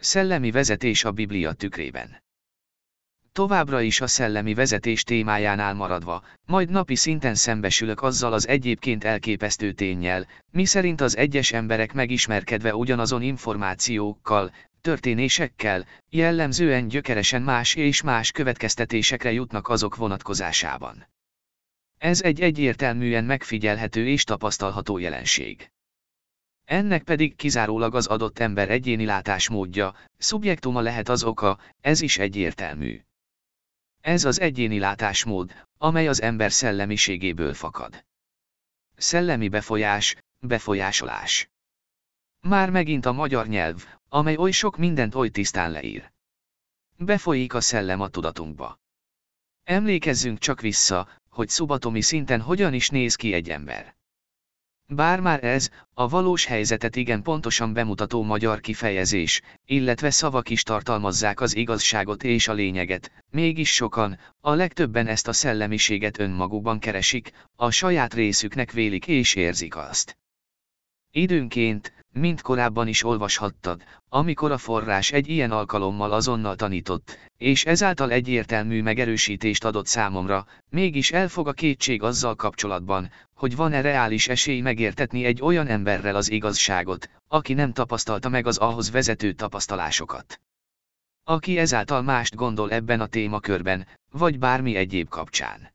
Szellemi vezetés a Biblia tükrében. Továbbra is a szellemi vezetés témájánál maradva, majd napi szinten szembesülök azzal az egyébként elképesztő tényel, miszerint az egyes emberek megismerkedve ugyanazon információkkal, történésekkel, jellemzően gyökeresen más és más következtetésekre jutnak azok vonatkozásában. Ez egy egyértelműen megfigyelhető és tapasztalható jelenség. Ennek pedig kizárólag az adott ember egyéni látásmódja, szubjektuma lehet az oka, ez is egyértelmű. Ez az egyéni látásmód, amely az ember szellemiségéből fakad. Szellemi befolyás, befolyásolás. Már megint a magyar nyelv, amely oly sok mindent oly tisztán leír. Befolyik a szellem a tudatunkba. Emlékezzünk csak vissza, hogy szubatomi szinten hogyan is néz ki egy ember. Bár már ez, a valós helyzetet igen pontosan bemutató magyar kifejezés, illetve szavak is tartalmazzák az igazságot és a lényeget, mégis sokan, a legtöbben ezt a szellemiséget önmagukban keresik, a saját részüknek vélik és érzik azt. Időnként, mint korábban is olvashattad, amikor a forrás egy ilyen alkalommal azonnal tanított, és ezáltal egyértelmű megerősítést adott számomra, mégis elfog a kétség azzal kapcsolatban, hogy van-e reális esély megértetni egy olyan emberrel az igazságot, aki nem tapasztalta meg az ahhoz vezető tapasztalásokat. Aki ezáltal mást gondol ebben a témakörben, vagy bármi egyéb kapcsán.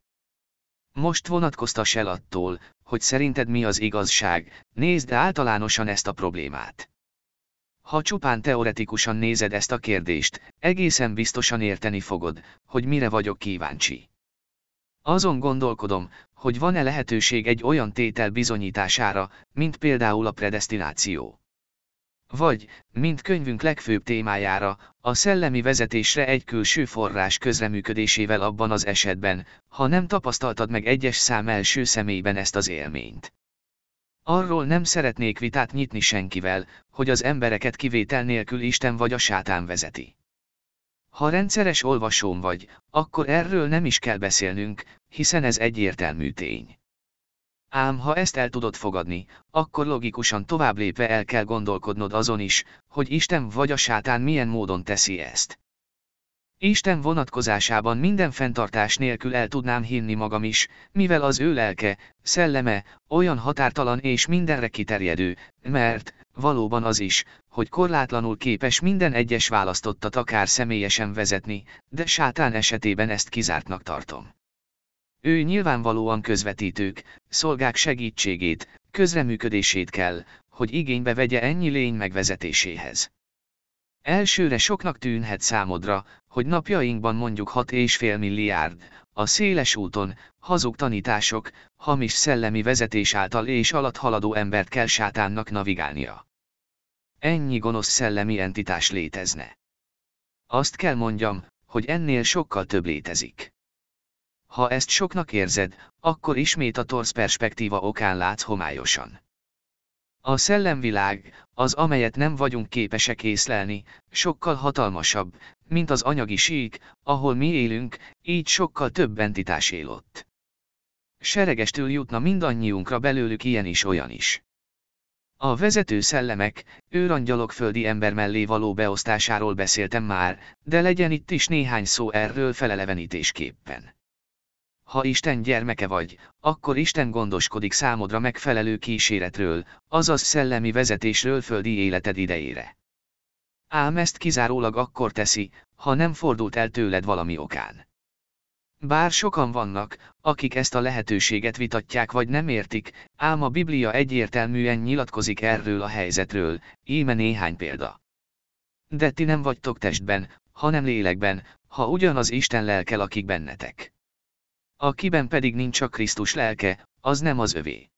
Most vonatkoztass el attól, hogy szerinted mi az igazság, nézd általánosan ezt a problémát. Ha csupán teoretikusan nézed ezt a kérdést, egészen biztosan érteni fogod, hogy mire vagyok kíváncsi. Azon gondolkodom, hogy van-e lehetőség egy olyan tétel bizonyítására, mint például a predestináció. Vagy, mint könyvünk legfőbb témájára, a szellemi vezetésre egy külső forrás közreműködésével abban az esetben, ha nem tapasztaltad meg egyes szám első személyben ezt az élményt. Arról nem szeretnék vitát nyitni senkivel, hogy az embereket kivétel nélkül Isten vagy a sátán vezeti. Ha rendszeres olvasóm vagy, akkor erről nem is kell beszélnünk, hiszen ez egyértelmű tény. Ám ha ezt el tudod fogadni, akkor logikusan tovább lépve el kell gondolkodnod azon is, hogy Isten vagy a sátán milyen módon teszi ezt. Isten vonatkozásában minden fenntartás nélkül el tudnám hinni magam is, mivel az ő lelke, szelleme, olyan határtalan és mindenre kiterjedő, mert, valóban az is, hogy korlátlanul képes minden egyes választottat akár személyesen vezetni, de sátán esetében ezt kizártnak tartom. Ő nyilvánvalóan közvetítők, szolgák segítségét, közreműködését kell, hogy igénybe vegye ennyi lény megvezetéséhez. Elsőre soknak tűnhet számodra, hogy napjainkban mondjuk 6,5 milliárd, a széles úton, hazug tanítások, hamis szellemi vezetés által és alatt haladó embert kell sátánnak navigálnia. Ennyi gonosz szellemi entitás létezne. Azt kell mondjam, hogy ennél sokkal több létezik. Ha ezt soknak érzed, akkor ismét a torz perspektíva okán látsz homályosan. A szellemvilág, az amelyet nem vagyunk képesek észlelni, sokkal hatalmasabb, mint az anyagi sík, ahol mi élünk, így sokkal több entitás él ott. Seregestül jutna mindannyiunkra belőlük ilyen is olyan is. A vezető szellemek, őrangyalok földi ember mellé való beosztásáról beszéltem már, de legyen itt is néhány szó erről felelevenítésképpen. Ha Isten gyermeke vagy, akkor Isten gondoskodik számodra megfelelő kíséretről, azaz szellemi vezetésről földi életed idejére. Ám ezt kizárólag akkor teszi, ha nem fordult el tőled valami okán. Bár sokan vannak, akik ezt a lehetőséget vitatják vagy nem értik, ám a Biblia egyértelműen nyilatkozik erről a helyzetről, íme néhány példa. De ti nem vagytok testben, hanem lélekben, ha ugyanaz Isten lelke lakik bennetek. Akiben pedig nincs a Krisztus lelke, az nem az övé.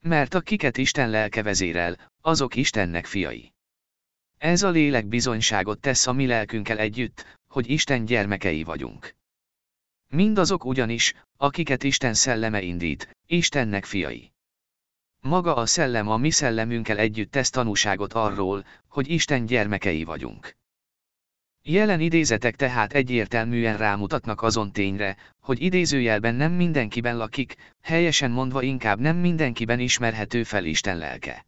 Mert akiket Isten lelke vezérel, azok Istennek fiai. Ez a lélek bizonyságot tesz a mi lelkünkkel együtt, hogy Isten gyermekei vagyunk. Mindazok ugyanis, akiket Isten szelleme indít, Istennek fiai. Maga a szellem a mi szellemünkkel együtt tesz tanúságot arról, hogy Isten gyermekei vagyunk. Jelen idézetek tehát egyértelműen rámutatnak azon tényre, hogy idézőjelben nem mindenkiben lakik, helyesen mondva inkább nem mindenkiben ismerhető fel Isten lelke.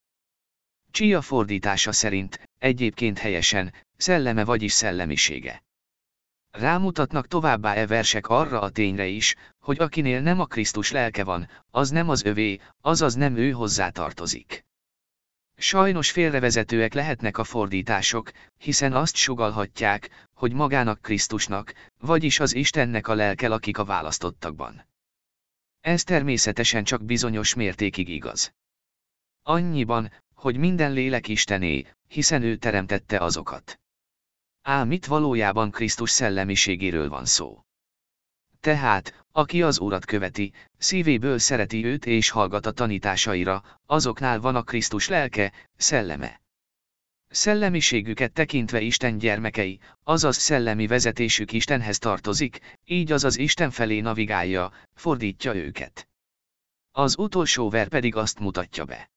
Csia fordítása szerint, egyébként helyesen, szelleme vagyis szellemisége. Rámutatnak továbbá e versek arra a tényre is, hogy akinél nem a Krisztus lelke van, az nem az övé, azaz nem ő hozzá tartozik. Sajnos félrevezetőek lehetnek a fordítások, hiszen azt sugalhatják, hogy magának Krisztusnak, vagyis az Istennek a lelke lakik a választottakban. Ez természetesen csak bizonyos mértékig igaz. Annyiban, hogy minden lélek Istené, hiszen ő teremtette azokat. Ám itt valójában Krisztus szellemiségéről van szó. Tehát, aki az Urat követi, szívéből szereti őt és hallgat a tanításaira, azoknál van a Krisztus lelke, szelleme. Szellemiségüket tekintve Isten gyermekei, azaz szellemi vezetésük Istenhez tartozik, így az az Isten felé navigálja, fordítja őket. Az utolsó ver pedig azt mutatja be.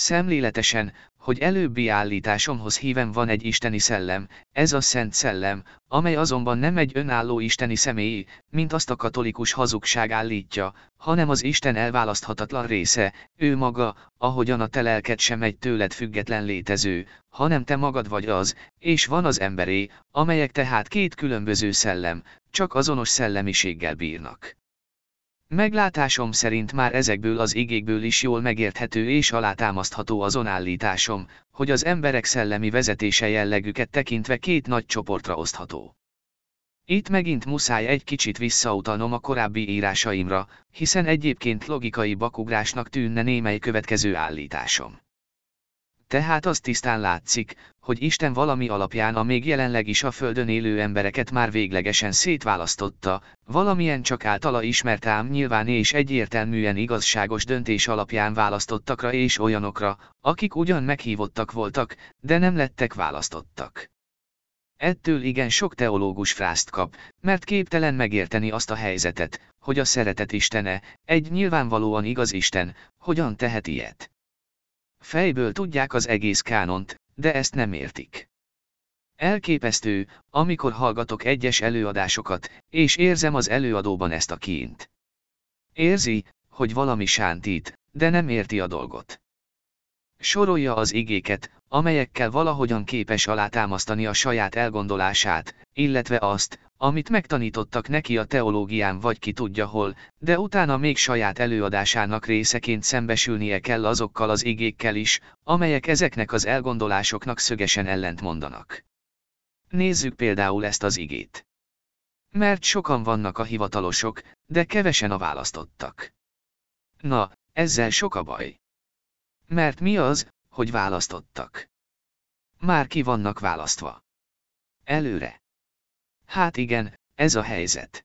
Szemléletesen, hogy előbbi állításomhoz híven van egy isteni szellem, ez a Szent Szellem, amely azonban nem egy önálló isteni személy, mint azt a katolikus hazugság állítja, hanem az Isten elválaszthatatlan része, ő maga, ahogyan a te lelked sem egy tőled független létező, hanem te magad vagy az, és van az emberé, amelyek tehát két különböző szellem, csak azonos szellemiséggel bírnak. Meglátásom szerint már ezekből az igékből is jól megérthető és alátámasztható azon állításom, hogy az emberek szellemi vezetése jellegüket tekintve két nagy csoportra osztható. Itt megint muszáj egy kicsit visszautalnom a korábbi írásaimra, hiszen egyébként logikai bakugrásnak tűnne némely következő állításom. Tehát az tisztán látszik, hogy Isten valami alapján a még jelenleg is a Földön élő embereket már véglegesen szétválasztotta, valamilyen csak általa ismert ám nyilván és egyértelműen igazságos döntés alapján választottakra és olyanokra, akik ugyan meghívottak voltak, de nem lettek választottak. Ettől igen sok teológus frászt kap, mert képtelen megérteni azt a helyzetet, hogy a szeretet Istene, egy nyilvánvalóan igaz Isten, hogyan tehet ilyet. Fejből tudják az egész kánont, de ezt nem értik. Elképesztő, amikor hallgatok egyes előadásokat, és érzem az előadóban ezt a kínt. Érzi, hogy valami sántít, de nem érti a dolgot. Sorolja az igéket, amelyekkel valahogyan képes alátámasztani a saját elgondolását, illetve azt, amit megtanítottak neki a teológián vagy ki tudja hol, de utána még saját előadásának részeként szembesülnie kell azokkal az igékkel is, amelyek ezeknek az elgondolásoknak szögesen ellent mondanak. Nézzük például ezt az igét. Mert sokan vannak a hivatalosok, de kevesen a választottak. Na, ezzel sok a baj. Mert mi az, hogy választottak? Már ki vannak választva. Előre. Hát igen, ez a helyzet.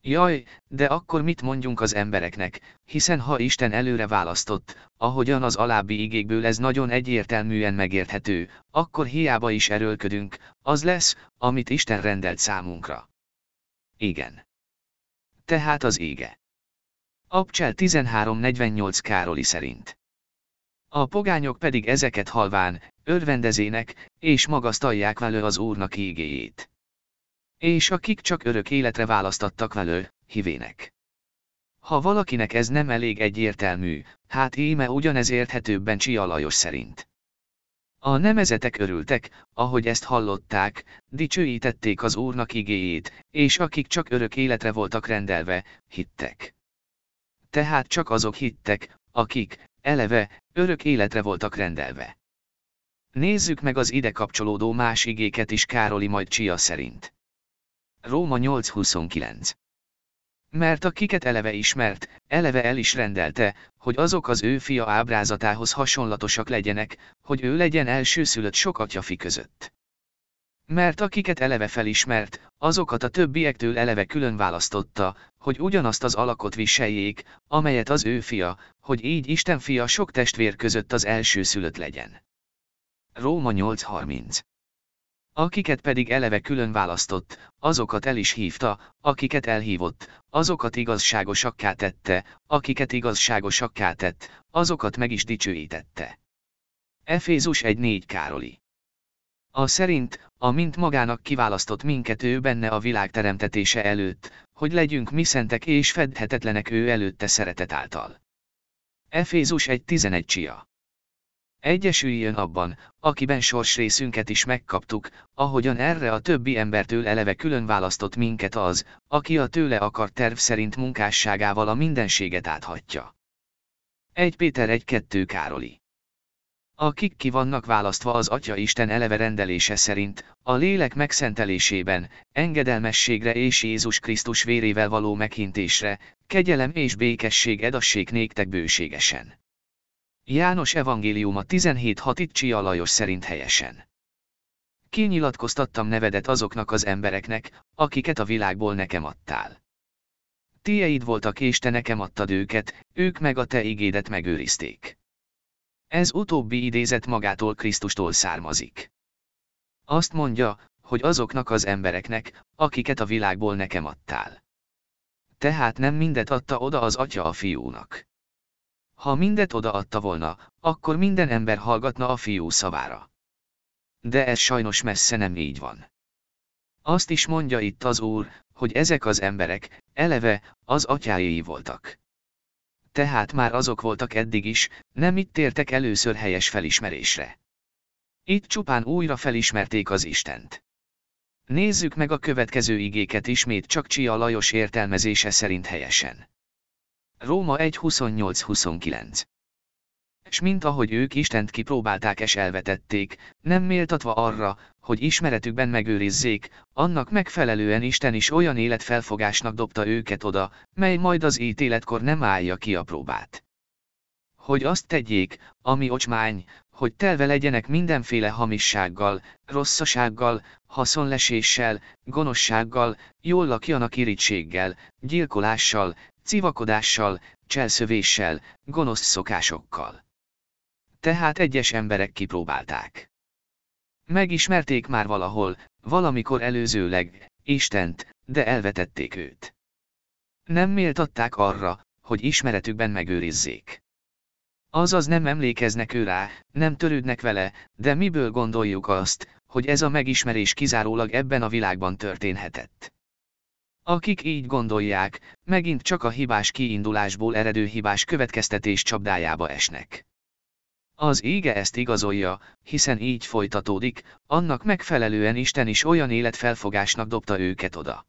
Jaj, de akkor mit mondjunk az embereknek, hiszen ha Isten előre választott, ahogyan az alábbi igékből ez nagyon egyértelműen megérthető, akkor hiába is erőlködünk, az lesz, amit Isten rendelt számunkra. Igen. Tehát az ége. Abcsel 1348 Károli szerint. A pogányok pedig ezeket halván, örvendezének, és magasztalják velő az Úrnak ígéjét. És akik csak örök életre választattak velő, hivének. Ha valakinek ez nem elég egyértelmű, hát íme ugyanez érthetőbben Csia Lajos szerint. A nemezetek örültek, ahogy ezt hallották, dicsőítették az Úrnak igéjét, és akik csak örök életre voltak rendelve, hittek. Tehát csak azok hittek, akik, eleve, örök életre voltak rendelve. Nézzük meg az ide kapcsolódó más igéket is Károli majd Csia szerint. Róma 8.29 Mert akiket eleve ismert, eleve el is rendelte, hogy azok az ő fia ábrázatához hasonlatosak legyenek, hogy ő legyen elsőszülött sok atyafi között. Mert akiket eleve felismert, azokat a többiektől eleve külön választotta, hogy ugyanazt az alakot viseljék, amelyet az ő fia, hogy így Isten fia sok testvér között az elsőszülött legyen. Róma 8.30 Akiket pedig eleve külön választott, azokat el is hívta, akiket elhívott, azokat igazságosakká tette, akiket igazságosakká tett, azokat meg is dicsőítette. Efézus 1.4 Károli a szerint, amint magának kiválasztott minket ő benne a világ teremtetése előtt, hogy legyünk mi szentek és fedhetetlenek ő előtte szeretet által. Efézus 1.11 Csia Egyesüljön abban, akiben sorsrészünket is megkaptuk, ahogyan erre a többi embertől eleve külön választott minket az, aki a tőle akar terv szerint munkásságával a mindenséget áthatja. 1 Péter 1-2 Károli akik ki vannak választva az Atya Isten eleve rendelése szerint, a lélek megszentelésében, engedelmességre és Jézus Krisztus vérével való meghintésre, kegyelem és békesség edassék néktek bőségesen. János evangéliuma 17.6 itt Csia szerint helyesen. Kinyilatkoztattam nevedet azoknak az embereknek, akiket a világból nekem adtál. Tieid voltak és te nekem adtad őket, ők meg a te igédet megőrizték. Ez utóbbi idézet magától Krisztustól származik. Azt mondja, hogy azoknak az embereknek, akiket a világból nekem adtál. Tehát nem mindet adta oda az atya a fiúnak. Ha mindet odaadta volna, akkor minden ember hallgatna a fiú szavára. De ez sajnos messze nem így van. Azt is mondja itt az Úr, hogy ezek az emberek, eleve, az atyájéi voltak. Tehát már azok voltak eddig is, nem itt tértek először helyes felismerésre. Itt csupán újra felismerték az Istent. Nézzük meg a következő igéket ismét csak Csia Lajos értelmezése szerint helyesen. Róma 1.28-29 És mint ahogy ők Istent kipróbálták és elvetették, nem méltatva arra, hogy ismeretükben megőrizzék, annak megfelelően Isten is olyan életfelfogásnak dobta őket oda, mely majd az ítéletkor nem állja ki a próbát. Hogy azt tegyék, ami ocsmány, hogy telve legyenek mindenféle hamissággal, rosszasággal, haszonleséssel, gonoszsággal, jól lakjanak irítséggel, gyilkolással, civakodással, cselszövéssel, gonosz szokásokkal. Tehát egyes emberek kipróbálták. Megismerték már valahol, valamikor előzőleg, Istent, de elvetették őt. Nem méltatták arra, hogy ismeretükben megőrizzék. Azaz nem emlékeznek ő rá, nem törődnek vele, de miből gondoljuk azt, hogy ez a megismerés kizárólag ebben a világban történhetett. Akik így gondolják, megint csak a hibás kiindulásból eredő hibás következtetés csapdájába esnek. Az ége ezt igazolja, hiszen így folytatódik, annak megfelelően Isten is olyan életfelfogásnak dobta őket oda.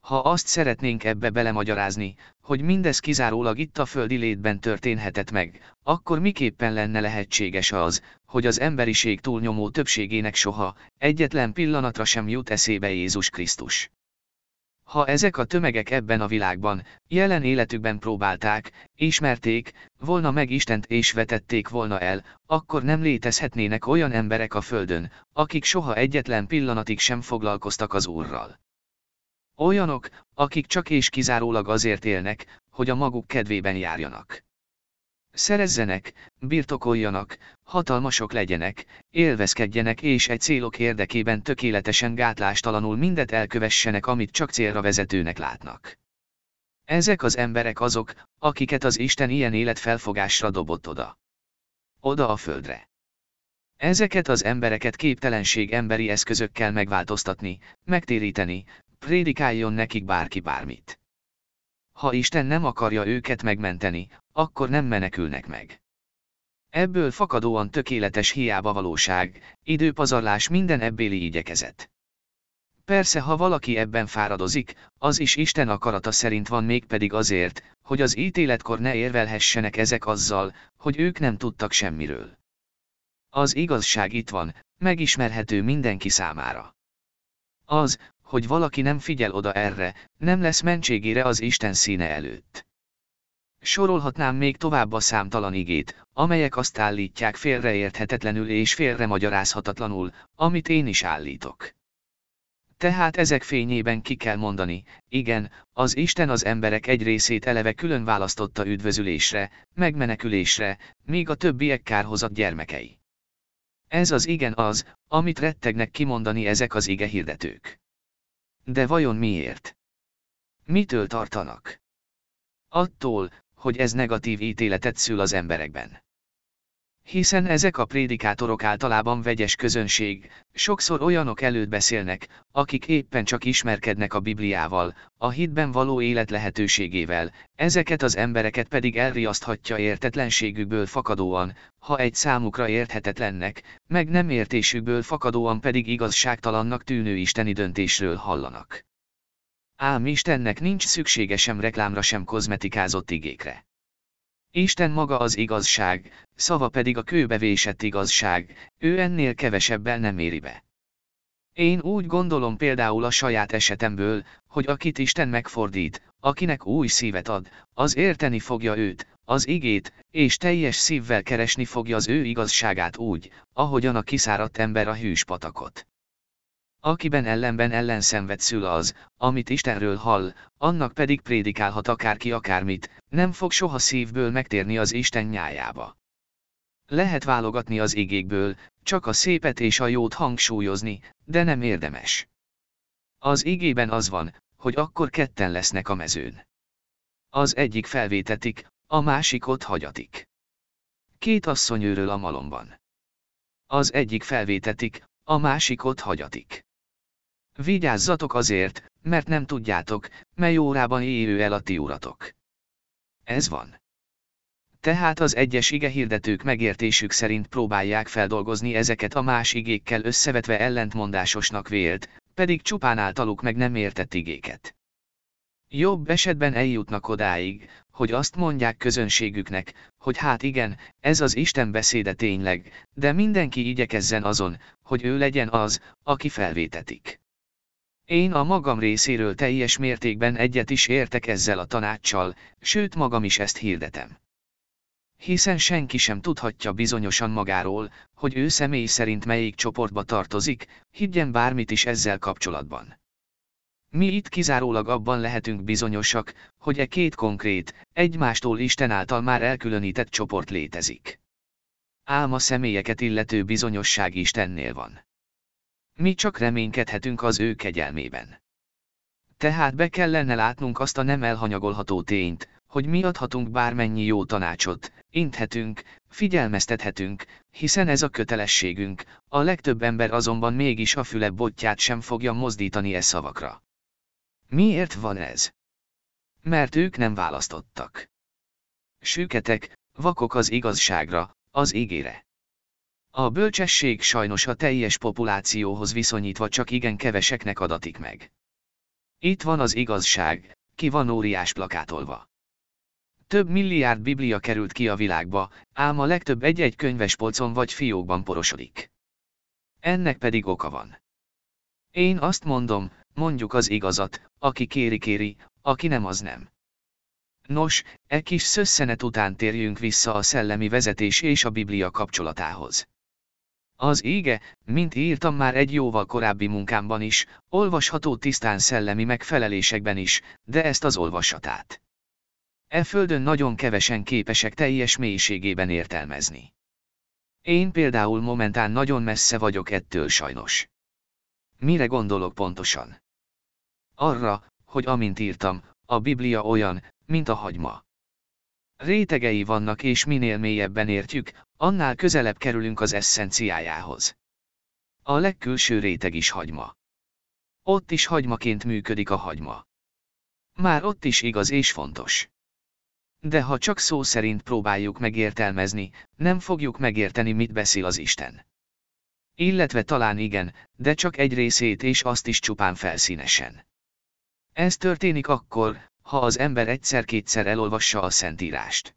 Ha azt szeretnénk ebbe belemagyarázni, hogy mindez kizárólag itt a földi létben történhetett meg, akkor miképpen lenne lehetséges az, hogy az emberiség túlnyomó többségének soha, egyetlen pillanatra sem jut eszébe Jézus Krisztus. Ha ezek a tömegek ebben a világban, jelen életükben próbálták, ismerték, volna meg Istent és vetették volna el, akkor nem létezhetnének olyan emberek a Földön, akik soha egyetlen pillanatig sem foglalkoztak az Úrral. Olyanok, akik csak és kizárólag azért élnek, hogy a maguk kedvében járjanak. Szerezzenek, birtokoljanak, hatalmasok legyenek, élvezkedjenek és egy célok érdekében tökéletesen gátlástalanul mindet elkövessenek, amit csak célra vezetőnek látnak. Ezek az emberek azok, akiket az Isten ilyen életfelfogásra dobott oda. Oda a földre. Ezeket az embereket képtelenség emberi eszközökkel megváltoztatni, megtéríteni, prédikáljon nekik bárki bármit. Ha Isten nem akarja őket megmenteni, akkor nem menekülnek meg. Ebből fakadóan tökéletes hiába valóság, időpazarlás minden ebbéli igyekezet. Persze ha valaki ebben fáradozik, az is Isten akarata szerint van mégpedig azért, hogy az ítéletkor ne érvelhessenek ezek azzal, hogy ők nem tudtak semmiről. Az igazság itt van, megismerhető mindenki számára. Az, hogy valaki nem figyel oda erre, nem lesz mentségére az Isten színe előtt. Sorolhatnám még tovább a számtalan igét, amelyek azt állítják félreérthetetlenül és félremagyarázhatatlanul, amit én is állítok. Tehát ezek fényében ki kell mondani, igen, az Isten az emberek egy részét eleve külön választotta üdvözülésre, megmenekülésre, míg a többiek kárhozat gyermekei. Ez az igen az, amit rettegnek kimondani ezek az ige hirdetők. De vajon miért? Mitől tartanak? Attól, hogy ez negatív ítéletet szül az emberekben. Hiszen ezek a prédikátorok általában vegyes közönség, sokszor olyanok előtt beszélnek, akik éppen csak ismerkednek a Bibliával, a hitben való élet lehetőségével, ezeket az embereket pedig elriaszthatja értetlenségükből fakadóan, ha egy számukra érthetetlennek, meg nem értésükből fakadóan pedig igazságtalannak tűnő isteni döntésről hallanak. Ám Istennek nincs szüksége sem reklámra sem kozmetikázott igékre. Isten maga az igazság, szava pedig a kőbevésett igazság, ő ennél kevesebbel nem éri be. Én úgy gondolom például a saját esetemből, hogy akit Isten megfordít, akinek új szívet ad, az érteni fogja őt, az igét, és teljes szívvel keresni fogja az ő igazságát úgy, ahogyan a kiszáradt ember a hűs patakot. Akiben ellenben ellenszenved szül az, amit Istenről hall, annak pedig prédikálhat akárki akármit, nem fog soha szívből megtérni az Isten nyájába. Lehet válogatni az igékből, csak a szépet és a jót hangsúlyozni, de nem érdemes. Az igében az van, hogy akkor ketten lesznek a mezőn. Az egyik felvétetik, a másik ott hagyatik. Két asszony őről a malomban. Az egyik felvétetik, a másik ott hagyatik. Vigyázzatok azért, mert nem tudjátok, mely órában érő el a ti uratok. Ez van. Tehát az egyes igehirdetők megértésük szerint próbálják feldolgozni ezeket a más igékkel összevetve ellentmondásosnak vélt, pedig csupán általuk meg nem értett igéket. Jobb esetben eljutnak odáig, hogy azt mondják közönségüknek, hogy hát igen, ez az Isten beszéde tényleg, de mindenki igyekezzen azon, hogy ő legyen az, aki felvétetik. Én a magam részéről teljes mértékben egyet is értek ezzel a tanácssal, sőt magam is ezt hirdetem. Hiszen senki sem tudhatja bizonyosan magáról, hogy ő személy szerint melyik csoportba tartozik, higgyen bármit is ezzel kapcsolatban. Mi itt kizárólag abban lehetünk bizonyosak, hogy e két konkrét, egymástól Isten által már elkülönített csoport létezik. Ám a személyeket illető bizonyosság Istennél van. Mi csak reménykedhetünk az ő kegyelmében. Tehát be kellene látnunk azt a nem elhanyagolható tényt, hogy mi adhatunk bármennyi jó tanácsot, inthetünk, figyelmeztethetünk, hiszen ez a kötelességünk, a legtöbb ember azonban mégis a füle botját sem fogja mozdítani e szavakra. Miért van ez? Mert ők nem választottak. Süketek, vakok az igazságra, az ígére. A bölcsesség sajnos a teljes populációhoz viszonyítva csak igen keveseknek adatik meg. Itt van az igazság, ki van óriás plakátolva. Több milliárd biblia került ki a világba, ám a legtöbb egy-egy könyvespolcon vagy fiókban porosodik. Ennek pedig oka van. Én azt mondom, mondjuk az igazat, aki kéri-kéri, aki nem az nem. Nos, e kis szösszenet után térjünk vissza a szellemi vezetés és a Biblia kapcsolatához. Az ége, mint írtam már egy jóval korábbi munkámban is, olvasható tisztán szellemi megfelelésekben is, de ezt az olvasatát. E földön nagyon kevesen képesek teljes mélységében értelmezni. Én például momentán nagyon messze vagyok ettől sajnos. Mire gondolok pontosan? Arra, hogy amint írtam, a Biblia olyan, mint a hagyma. Rétegei vannak és minél mélyebben értjük, annál közelebb kerülünk az eszenciájához. A legkülső réteg is hagyma. Ott is hagymaként működik a hagyma. Már ott is igaz és fontos. De ha csak szó szerint próbáljuk megértelmezni, nem fogjuk megérteni, mit beszél az Isten. Illetve talán igen, de csak egy részét és azt is csupán felszínesen. Ez történik akkor, ha az ember egyszer-kétszer elolvassa a Szentírást.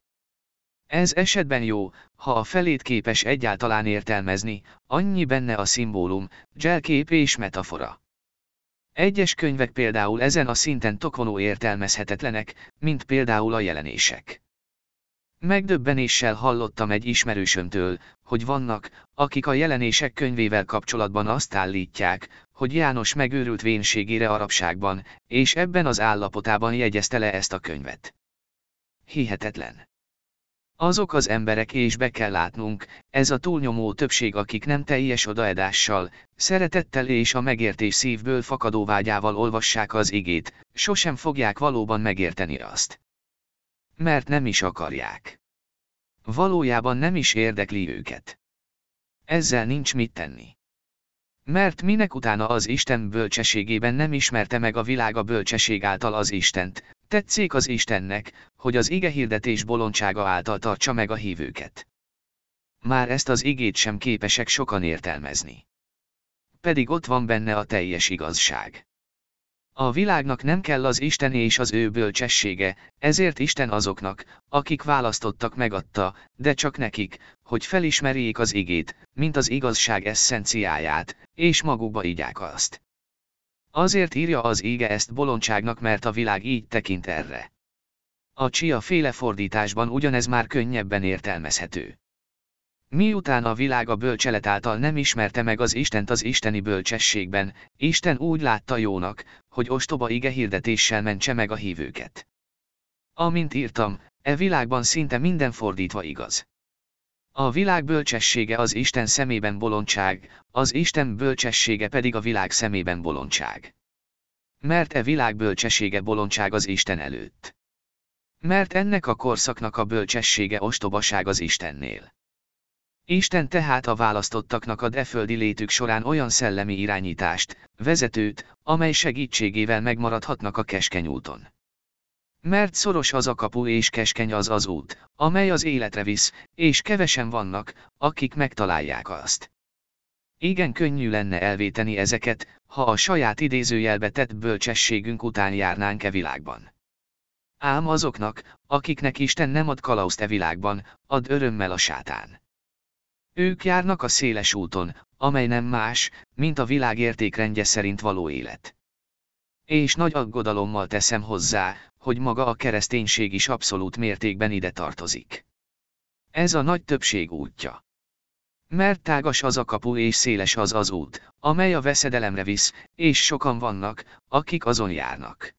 Ez esetben jó, ha a felét képes egyáltalán értelmezni, annyi benne a szimbólum, gelkép és metafora. Egyes könyvek például ezen a szinten tokonó értelmezhetetlenek, mint például a jelenések. Megdöbbenéssel hallottam egy ismerősömtől, hogy vannak, akik a jelenések könyvével kapcsolatban azt állítják, hogy János megőrült vénségére arabságban, és ebben az állapotában jegyezte le ezt a könyvet. Hihetetlen. Azok az emberek és be kell látnunk, ez a túlnyomó többség akik nem teljes odaedással, szeretettel és a megértés szívből fakadó vágyával olvassák az igét, sosem fogják valóban megérteni azt. Mert nem is akarják. Valójában nem is érdekli őket. Ezzel nincs mit tenni. Mert minek utána az Isten bölcsességében nem ismerte meg a világ a bölcsesség által az Istent, tetszik az Istennek, hogy az ige hirdetés bolondsága által tartsa meg a hívőket. Már ezt az igét sem képesek sokan értelmezni. Pedig ott van benne a teljes igazság. A világnak nem kell az Isten és az ő bölcsessége, ezért Isten azoknak, akik választottak megadta, de csak nekik, hogy felismerjék az igét, mint az igazság eszenciáját, és magukba igyák azt. Azért írja az ége ezt bolondságnak, mert a világ így tekint erre. A csia féle fordításban ugyanez már könnyebben értelmezhető. Miután a világ a bölcselet által nem ismerte meg az Istent az isteni bölcsességben, Isten úgy látta jónak, hogy ostoba ige hirdetéssel mentse meg a hívőket. Amint írtam, e világban szinte minden fordítva igaz. A világ bölcsessége az Isten szemében bolondság, az Isten bölcsessége pedig a világ szemében bolondság. Mert e világ bölcsessége bolondság az Isten előtt. Mert ennek a korszaknak a bölcsessége ostobaság az Istennél. Isten tehát a választottaknak ad e földi létük során olyan szellemi irányítást, vezetőt, amely segítségével megmaradhatnak a keskeny úton. Mert szoros az a kapu és keskeny az az út, amely az életre visz, és kevesen vannak, akik megtalálják azt. Igen könnyű lenne elvéteni ezeket, ha a saját idézőjelbe tett bölcsességünk után járnánk e világban. Ám azoknak, akiknek Isten nem ad kalauzt e világban, ad örömmel a sátán. Ők járnak a széles úton, amely nem más, mint a világ értékrendje szerint való élet. És nagy aggodalommal teszem hozzá, hogy maga a kereszténység is abszolút mértékben ide tartozik. Ez a nagy többség útja. Mert tágas az a kapu és széles az az út, amely a veszedelemre visz, és sokan vannak, akik azon járnak.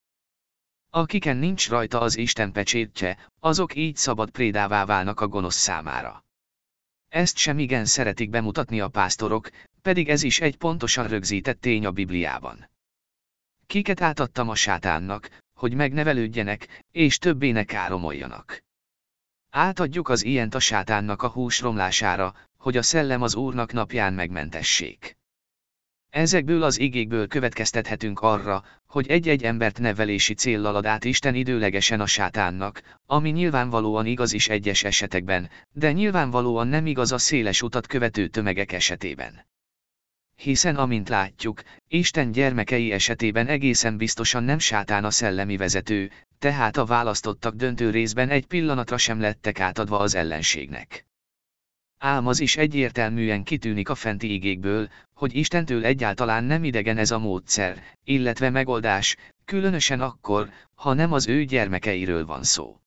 Akiken nincs rajta az Isten pecsétje, azok így szabad prédává válnak a gonosz számára. Ezt sem igen szeretik bemutatni a pásztorok, pedig ez is egy pontosan rögzített tény a Bibliában. Kiket átadtam a sátánnak, hogy megnevelődjenek, és többének áromoljanak. Átadjuk az ilyent a sátánnak a hús romlására, hogy a szellem az Úrnak napján megmentessék. Ezekből az igékből következtethetünk arra, hogy egy-egy embert nevelési céllal ad át Isten időlegesen a sátánnak, ami nyilvánvalóan igaz is egyes esetekben, de nyilvánvalóan nem igaz a széles utat követő tömegek esetében. Hiszen amint látjuk, Isten gyermekei esetében egészen biztosan nem sátán a szellemi vezető, tehát a választottak döntő részben egy pillanatra sem lettek átadva az ellenségnek. Ám az is egyértelműen kitűnik a fenti igékből, hogy Istentől egyáltalán nem idegen ez a módszer, illetve megoldás, különösen akkor, ha nem az ő gyermekeiről van szó.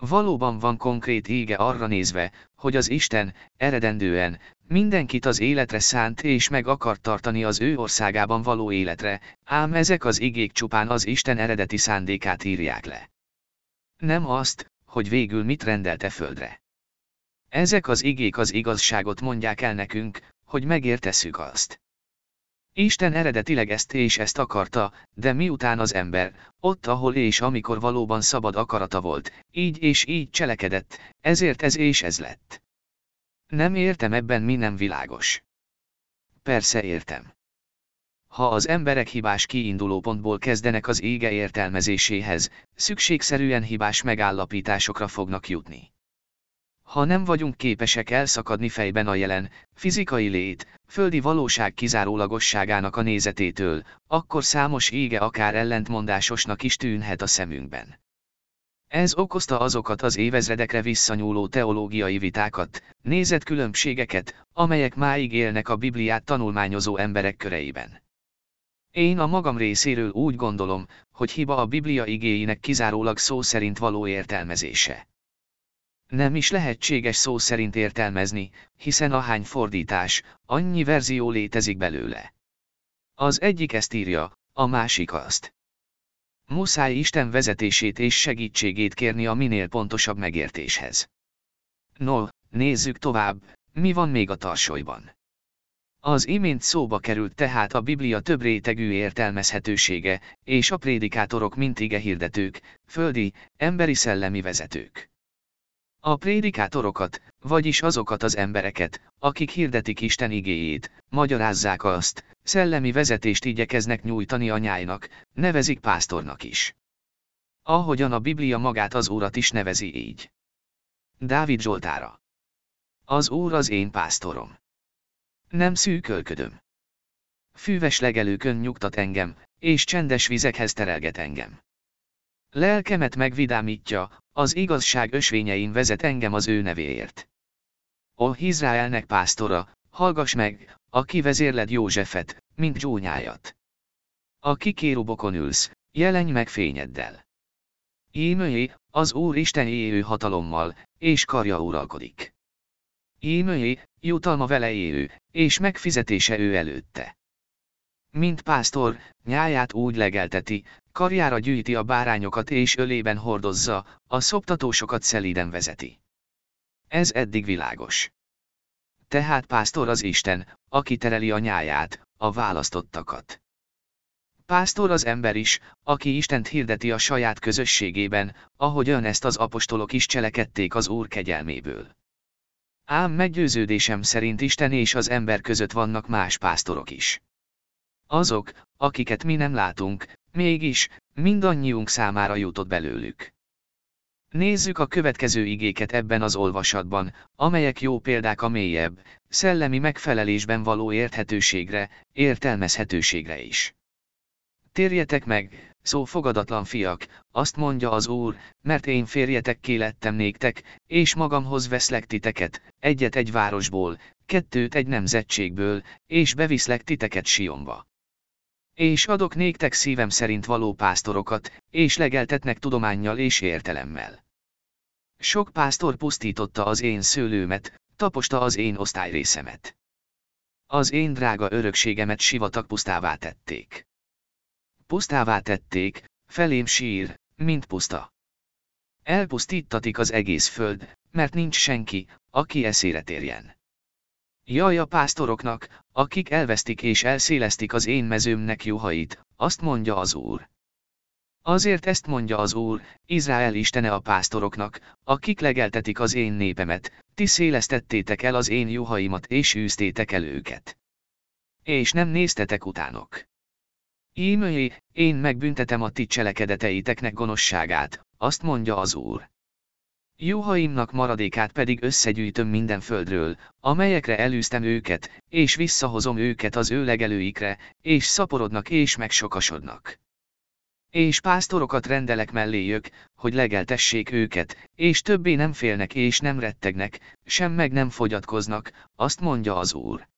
Valóban van konkrét ége arra nézve, hogy az Isten, eredendően, mindenkit az életre szánt és meg akar tartani az ő országában való életre, ám ezek az igék csupán az Isten eredeti szándékát írják le. Nem azt, hogy végül mit rendelte földre. Ezek az igék az igazságot mondják el nekünk, hogy megértesszük azt. Isten eredetileg ezt és ezt akarta, de miután az ember, ott ahol és amikor valóban szabad akarata volt, így és így cselekedett, ezért ez és ez lett. Nem értem ebben mi nem világos. Persze értem. Ha az emberek hibás kiindulópontból kezdenek az ége értelmezéséhez, szükségszerűen hibás megállapításokra fognak jutni. Ha nem vagyunk képesek elszakadni fejben a jelen, fizikai lét, földi valóság kizárólagosságának a nézetétől, akkor számos ége akár ellentmondásosnak is tűnhet a szemünkben. Ez okozta azokat az évezredekre visszanyúló teológiai vitákat, nézetkülönbségeket, amelyek máig élnek a Bibliát tanulmányozó emberek köreiben. Én a magam részéről úgy gondolom, hogy hiba a Biblia igéinek kizárólag szó szerint való értelmezése. Nem is lehetséges szó szerint értelmezni, hiszen ahány fordítás, annyi verzió létezik belőle. Az egyik ezt írja, a másik azt. Muszáj Isten vezetését és segítségét kérni a minél pontosabb megértéshez. No, nézzük tovább, mi van még a tarsolyban. Az imént szóba került tehát a Biblia több rétegű értelmezhetősége, és a prédikátorok mint ige hirdetők, földi, emberi szellemi vezetők. A prédikátorokat, vagyis azokat az embereket, akik hirdetik Isten igéjét, magyarázzák azt, szellemi vezetést igyekeznek nyújtani anyáinak, nevezik pásztornak is. Ahogyan a Biblia magát az Úrat is nevezi így. Dávid Zsoltára. Az Úr az én pásztorom. Nem szűkölködöm. Fűves legelőkön nyugtat engem, és csendes vizekhez terelget engem. Lelkemet megvidámítja, az igazság ösvényein vezet engem az ő nevéért. O Izraelnek pásztora, hallgass meg, aki vezérled Józsefet, mint zsúnyájat. A kikérubokon ülsz, jelenj meg fényeddel. Ímőjé, az Úr Isten élő hatalommal, és karja uralkodik. Ímőjé, jutalma vele élő, és megfizetése ő előtte. Mint pásztor, nyáját úgy legelteti, karjára gyűjti a bárányokat és ölében hordozza, a szoptatósokat szelíden vezeti. Ez eddig világos. Tehát pásztor az Isten, aki tereli a nyáját, a választottakat. Pásztor az ember is, aki Istent hirdeti a saját közösségében, ahogyan ezt az apostolok is cselekedték az Úr kegyelméből. Ám meggyőződésem szerint Isten és az ember között vannak más pásztorok is. Azok, akiket mi nem látunk, mégis, mindannyiunk számára jutott belőlük. Nézzük a következő igéket ebben az olvasatban, amelyek jó példák a mélyebb, szellemi megfelelésben való érthetőségre, értelmezhetőségre is. Térjetek meg, szó fogadatlan fiak, azt mondja az Úr, mert én férjetek lettem néktek, és magamhoz veszlek titeket, egyet egy városból, kettőt egy nemzetségből, és beviszlek titeket Sionba. És adok néktek szívem szerint való pásztorokat, és legeltetnek tudománnyal és értelemmel. Sok pásztor pusztította az én szőlőmet, taposta az én osztályrészemet. Az én drága örökségemet sivatag pusztává tették. Pusztává tették, felém sír, mint puszta. Elpusztítatik az egész föld, mert nincs senki, aki eszére térjen. Jaj a pásztoroknak, akik elvesztik és elszélesztik az én mezőmnek juhait, azt mondja az Úr. Azért ezt mondja az Úr, Izrael istene a pásztoroknak, akik legeltetik az én népemet, ti szélesztettétek el az én juhaimat és űztétek el őket. És nem néztetek utánok. Ímőjé, én megbüntetem a ti cselekedeteiteknek gonoszságát, azt mondja az Úr. Juhaimnak maradékát pedig összegyűjtöm minden földről, amelyekre elűztem őket, és visszahozom őket az ő legelőikre, és szaporodnak és megsokasodnak. És pásztorokat rendelek melléjük, hogy legeltessék őket, és többé nem félnek és nem rettegnek, sem meg nem fogyatkoznak, azt mondja az Úr.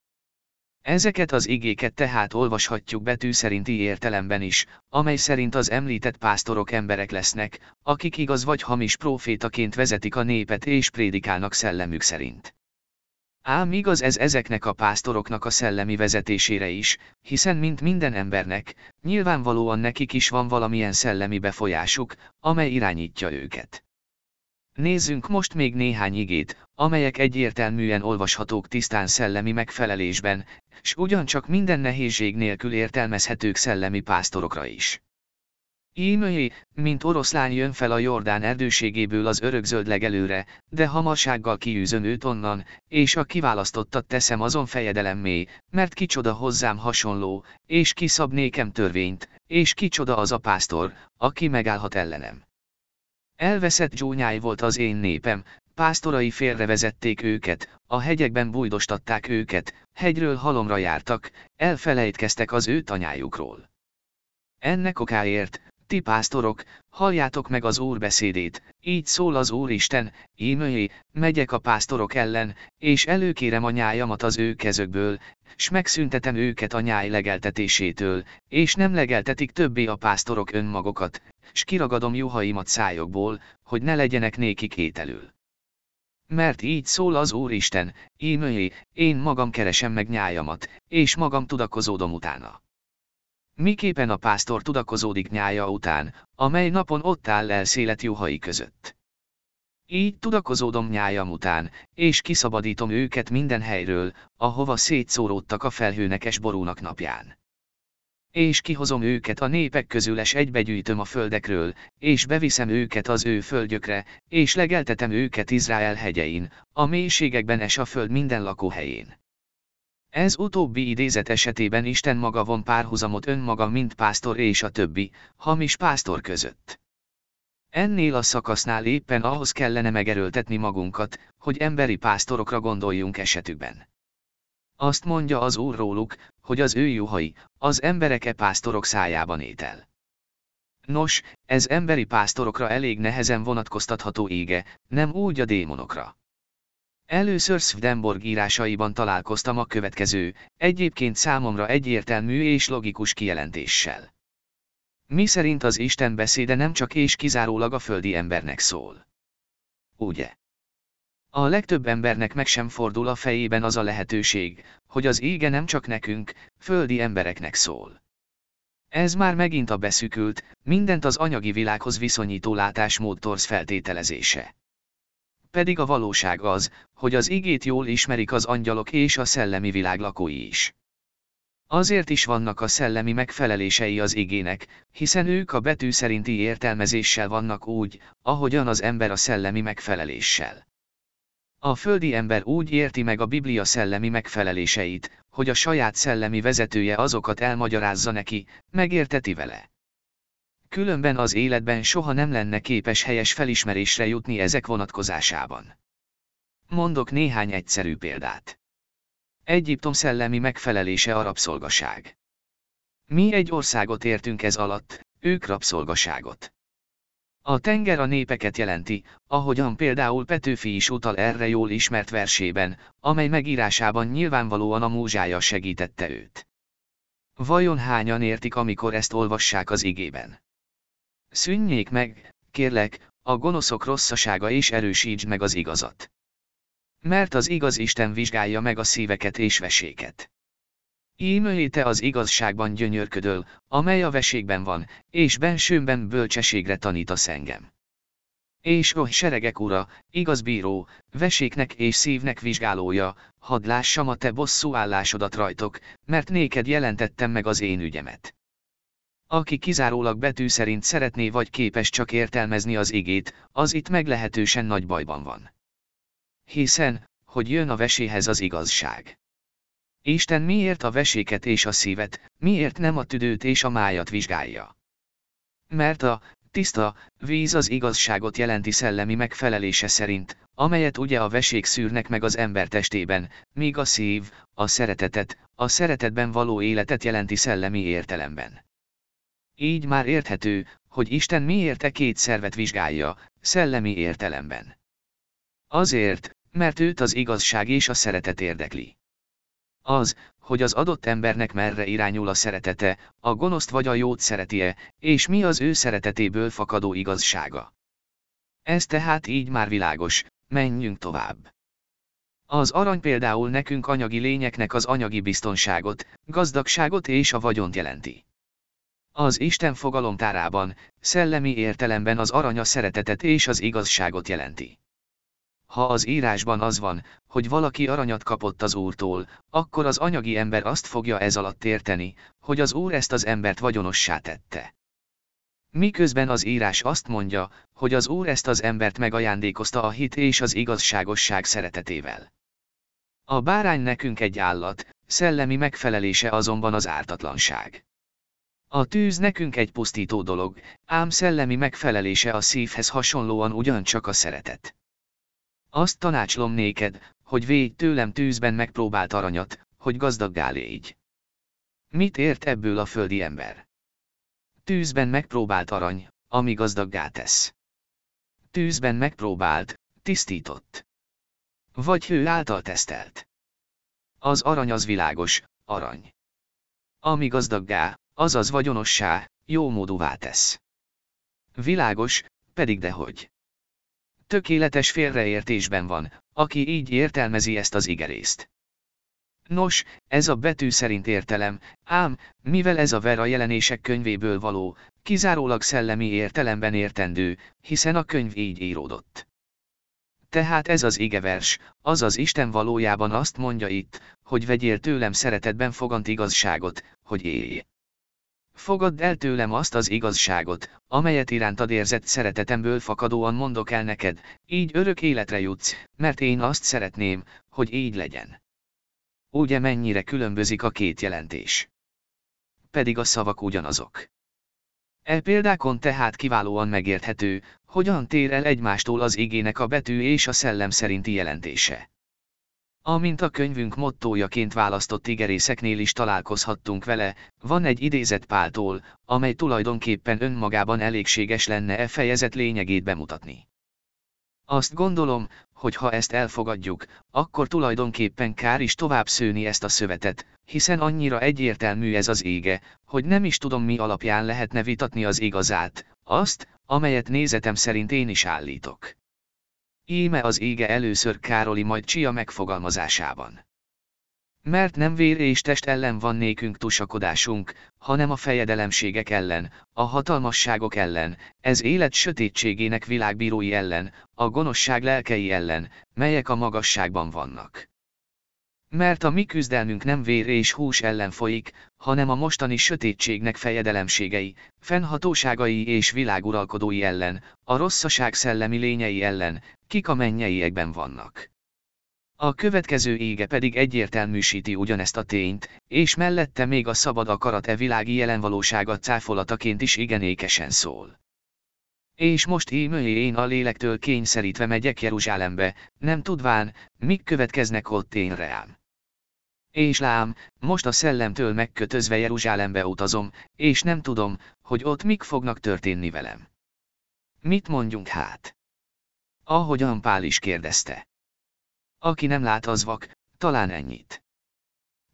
Ezeket az igéket tehát olvashatjuk betű szerinti értelemben is, amely szerint az említett pásztorok emberek lesznek, akik igaz vagy hamis profétaként vezetik a népet és prédikálnak szellemük szerint. Ám igaz ez ezeknek a pásztoroknak a szellemi vezetésére is, hiszen mint minden embernek, nyilvánvalóan nekik is van valamilyen szellemi befolyásuk, amely irányítja őket. Nézzünk most még néhány igét, amelyek egyértelműen olvashatók tisztán szellemi megfelelésben, s ugyancsak minden nehézség nélkül értelmezhetők szellemi pásztorokra is. Ímőjé, mint oroszlán jön fel a Jordán erdőségéből az örökzöld legelőre, de hamarsággal kiűzöm őt onnan, és a kiválasztottat teszem azon fejedelemmé, mert kicsoda hozzám hasonló, és kiszab nékem törvényt, és kicsoda az a pásztor, aki megállhat ellenem. Elveszett dzsónyáj volt az én népem, pásztorai félrevezették őket, a hegyekben bújdostatták őket, hegyről halomra jártak, elfelejtkeztek az ő tanyájukról. Ennek okáért, ti pásztorok, halljátok meg az Úr beszédét, így szól az Úr Isten, ímőjé, megyek a pásztorok ellen, és előkérem a nyájamat az ő kezökből, s megszüntetem őket a legeltetésétől, és nem legeltetik többé a pásztorok önmagokat, s kiragadom juhaimat szájokból, hogy ne legyenek nékik ételül. Mert így szól az Úristen, ímőjé, én magam keresem meg nyájamat, és magam tudakozódom utána. Miképpen a pásztor tudakozódik nyája után, amely napon ott áll el szélet juhai között. Így tudakozódom nyájam után, és kiszabadítom őket minden helyről, ahova szétszóródtak a felhőnekes borúnak napján. És kihozom őket a népek közül és egybegyűjtöm a földekről, és beviszem őket az ő földjökre, és legeltetem őket Izrael hegyein, a mélységekben és a föld minden lakóhelyén. Ez utóbbi idézet esetében Isten maga von párhuzamot önmaga mint pásztor és a többi, hamis pásztor között. Ennél a szakasznál éppen ahhoz kellene megerőltetni magunkat, hogy emberi pásztorokra gondoljunk esetükben. Azt mondja az Úr róluk, hogy az ő juhai, az embereke pásztorok szájában étel. Nos, ez emberi pásztorokra elég nehezen vonatkoztatható ége, nem úgy a démonokra. Először Swedenborg írásaiban találkoztam a következő, egyébként számomra egyértelmű és logikus kijelentéssel. Mi szerint az Isten beszéde nem csak és kizárólag a földi embernek szól. Ugye? A legtöbb embernek meg sem fordul a fejében az a lehetőség, hogy az ége nem csak nekünk, földi embereknek szól. Ez már megint a beszükült, mindent az anyagi világhoz viszonyító látásmód torz feltételezése. Pedig a valóság az, hogy az igét jól ismerik az angyalok és a szellemi világ lakói is. Azért is vannak a szellemi megfelelései az igének, hiszen ők a betű szerinti értelmezéssel vannak úgy, ahogyan az ember a szellemi megfeleléssel. A földi ember úgy érti meg a Biblia szellemi megfeleléseit, hogy a saját szellemi vezetője azokat elmagyarázza neki, megérteti vele. Különben az életben soha nem lenne képes helyes felismerésre jutni ezek vonatkozásában. Mondok néhány egyszerű példát. Egyiptom szellemi megfelelése a rabszolgaság. Mi egy országot értünk ez alatt, ők rabszolgaságot. A tenger a népeket jelenti, ahogyan például Petőfi is utal erre jól ismert versében, amely megírásában nyilvánvalóan a múzsája segítette őt. Vajon hányan értik, amikor ezt olvassák az igében? Szűnjék meg, kérlek, a gonoszok rosszasága és erősítsd meg az igazat. Mert az igaz Isten vizsgálja meg a szíveket és veséket. Ímőjé te az igazságban gyönyörködöl, amely a veségben van, és bensőmben bölcsességre tanítasz engem. És roh seregek ura, igaz bíró, veséknek és szívnek vizsgálója, hadd lássam a te bosszú állásodat rajtok, mert néked jelentettem meg az én ügyemet. Aki kizárólag betű szerint szeretné vagy képes csak értelmezni az igét, az itt meglehetősen nagy bajban van. Hiszen, hogy jön a veséhez az igazság. Isten miért a veséket és a szívet, miért nem a tüdőt és a májat vizsgálja? Mert a tiszta víz az igazságot jelenti szellemi megfelelése szerint, amelyet ugye a vesék szűrnek meg az ember testében, míg a szív, a szeretetet, a szeretetben való életet jelenti szellemi értelemben. Így már érthető, hogy Isten miért e két szervet vizsgálja, szellemi értelemben. Azért, mert őt az igazság és a szeretet érdekli. Az, hogy az adott embernek merre irányul a szeretete, a gonoszt vagy a jót szereti-e, és mi az ő szeretetéből fakadó igazsága. Ez tehát így már világos, menjünk tovább. Az arany például nekünk anyagi lényeknek az anyagi biztonságot, gazdagságot és a vagyont jelenti. Az Isten fogalomtárában, szellemi értelemben az arany a szeretetet és az igazságot jelenti. Ha az írásban az van, hogy valaki aranyat kapott az Úrtól, akkor az anyagi ember azt fogja ez alatt érteni, hogy az Úr ezt az embert vagyonossá tette. Miközben az írás azt mondja, hogy az Úr ezt az embert megajándékozta a hit és az igazságosság szeretetével. A bárány nekünk egy állat, szellemi megfelelése azonban az ártatlanság. A tűz nekünk egy pusztító dolog, ám szellemi megfelelése a szívhez hasonlóan ugyancsak a szeretet. Azt tanácslom néked, hogy védj tőlem tűzben megpróbált aranyat, hogy gazdaggá légy. Mit ért ebből a földi ember? Tűzben megpróbált arany, ami gazdaggá tesz. Tűzben megpróbált, tisztított. Vagy hő által tesztelt. Az arany az világos, arany. Ami gazdaggá, azaz vagyonossá, jómódúvá tesz. Világos, pedig dehogy. Tökéletes félreértésben van, aki így értelmezi ezt az igerészt. Nos, ez a betű szerint értelem, ám, mivel ez a ver a jelenések könyvéből való, kizárólag szellemi értelemben értendő, hiszen a könyv így íródott. Tehát ez az igevers, azaz Isten valójában azt mondja itt, hogy vegyél tőlem szeretetben fogant igazságot, hogy élj. Fogadd el tőlem azt az igazságot, amelyet irántad érzett szeretetemből fakadóan mondok el neked, így örök életre jutsz, mert én azt szeretném, hogy így legyen. Ugye mennyire különbözik a két jelentés? Pedig a szavak ugyanazok. E példákon tehát kiválóan megérthető, hogyan tér el egymástól az igének a betű és a szellem szerinti jelentése. Amint a könyvünk mottójaként választott igerészeknél is találkozhattunk vele, van egy idézet Páltól, amely tulajdonképpen önmagában elégséges lenne e fejezet lényegét bemutatni. Azt gondolom, hogy ha ezt elfogadjuk, akkor tulajdonképpen kár is tovább szőni ezt a szövetet, hiszen annyira egyértelmű ez az ége, hogy nem is tudom mi alapján lehetne vitatni az igazát, azt, amelyet nézetem szerint én is állítok. Íme az ége először Károli majd Csia megfogalmazásában. Mert nem vér és test ellen van nékünk tusakodásunk, hanem a fejedelemségek ellen, a hatalmasságok ellen, ez élet sötétségének világbírói ellen, a gonoszság lelkei ellen, melyek a magasságban vannak. Mert a mi küzdelmünk nem vér és hús ellen folyik, hanem a mostani sötétségnek fejedelemségei, fennhatóságai és világuralkodói ellen, a rosszaság szellemi lényei ellen, kik a mennyeiekben vannak. A következő ége pedig egyértelműsíti ugyanezt a tényt, és mellette még a szabad akarat e világi jelenvalósága cáfolataként is igenékesen szól. És most ímőjé én a lélektől kényszerítve megyek Jeruzsálembe, nem tudván, mik következnek ott én reám. És lám, most a szellemtől megkötözve Jeruzsálembe utazom, és nem tudom, hogy ott mik fognak történni velem. Mit mondjunk hát? Ahogyan Pál is kérdezte. Aki nem lát az vak, talán ennyit.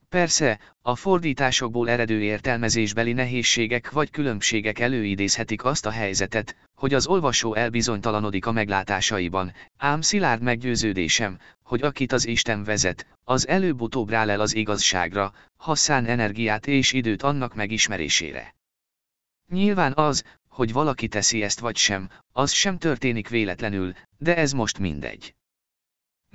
Persze, a fordításokból eredő értelmezésbeli nehézségek vagy különbségek előidézhetik azt a helyzetet, hogy az olvasó elbizonytalanodik a meglátásaiban, ám szilárd meggyőződésem, hogy akit az Isten vezet, az előbb-utóbb rálel az igazságra, hasszán energiát és időt annak megismerésére. Nyilván az, hogy valaki teszi ezt vagy sem, az sem történik véletlenül, de ez most mindegy.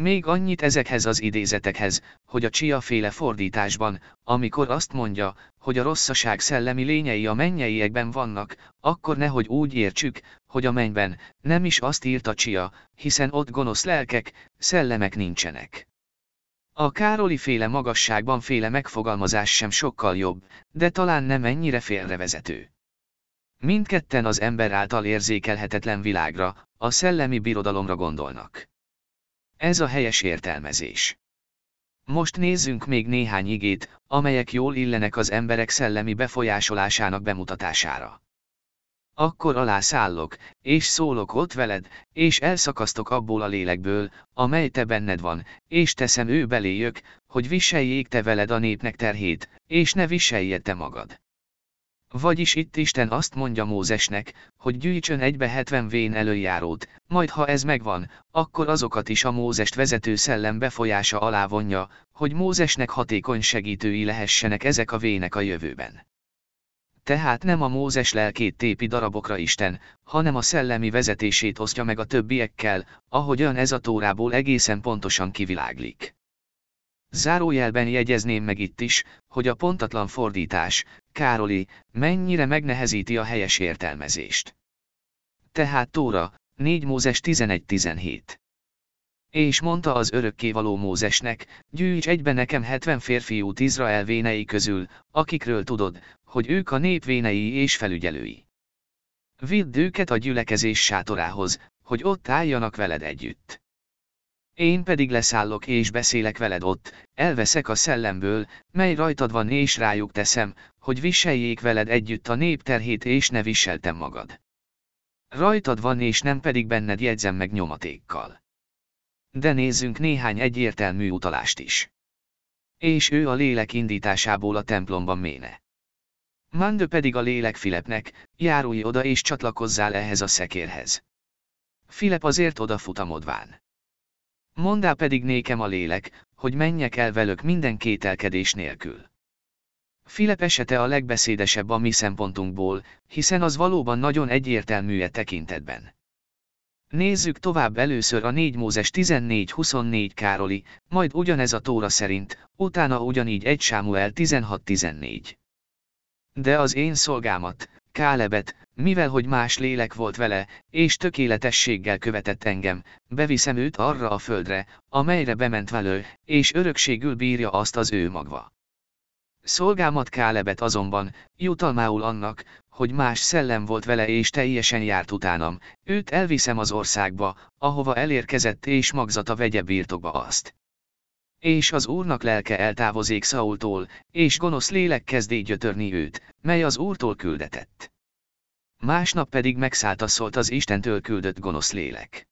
Még annyit ezekhez az idézetekhez, hogy a Csia féle fordításban, amikor azt mondja, hogy a rosszaság szellemi lényei a mennyeiekben vannak, akkor nehogy úgy értsük, hogy a mennyben, nem is azt írt a Csia, hiszen ott gonosz lelkek, szellemek nincsenek. A Károli féle magasságban féle megfogalmazás sem sokkal jobb, de talán nem ennyire félrevezető. Mindketten az ember által érzékelhetetlen világra, a szellemi birodalomra gondolnak. Ez a helyes értelmezés. Most nézzünk még néhány igét, amelyek jól illenek az emberek szellemi befolyásolásának bemutatására. Akkor alá szállok, és szólok ott veled, és elszakasztok abból a lélekből, amely te benned van, és teszem ő beléjök, hogy viseljék te veled a népnek terhét, és ne viselje te magad. Vagyis itt Isten azt mondja Mózesnek, hogy gyűjtsön egybe 70 vén előjárót, majd ha ez megvan, akkor azokat is a Mózest vezető szellem befolyása alá vonja, hogy Mózesnek hatékony segítői lehessenek ezek a vének a jövőben. Tehát nem a Mózes lelkét tépi darabokra Isten, hanem a szellemi vezetését osztja meg a többiekkel, ahogyan ez a tórából egészen pontosan kiviláglik. Zárójelben jegyezném meg itt is, hogy a pontatlan fordítás, Károli, mennyire megnehezíti a helyes értelmezést. Tehát Tóra, 4 Mózes 11-17. És mondta az örökkévaló Mózesnek, gyűjts egybe nekem 70 férfiút Izrael vénei közül, akikről tudod, hogy ők a nép vénei és felügyelői. Vidd őket a gyülekezés sátorához, hogy ott álljanak veled együtt. Én pedig leszállok és beszélek veled ott, elveszek a szellemből, mely rajtad van és rájuk teszem, hogy viseljék veled együtt a nép terhét és ne viseltem magad. Rajtad van és nem pedig benned jegyzem meg nyomatékkal. De nézzünk néhány egyértelmű utalást is. És ő a lélek indításából a templomban méne. Mandő pedig a lélek Filepnek, járulj oda és csatlakozzál ehhez a szekérhez. Filip azért odafutamodván. Mondá pedig nékem a lélek, hogy menjek el velük minden kételkedés nélkül. Filip esete a legbeszédesebb a mi szempontunkból, hiszen az valóban nagyon egyértelmű e tekintetben. Nézzük tovább először a 4 Mózes 14-24 Károli, majd ugyanez a Tóra szerint, utána ugyanígy 1 Sámuel 16-14. De az én szolgámat, Kálebet, mivel hogy más lélek volt vele, és tökéletességgel követett engem, beviszem őt arra a földre, amelyre bement velő, és örökségül bírja azt az ő magva. Szolgámat Kálebet azonban, jutalmául annak, hogy más szellem volt vele és teljesen járt utánam, őt elviszem az országba, ahova elérkezett és magzata vegye birtokba azt. És az úrnak lelke eltávozik Saultól, és gonosz lélek kezdé gyötörni őt, mely az úrtól küldetett. Másnap pedig megszállta az Istentől küldött gonosz lélek.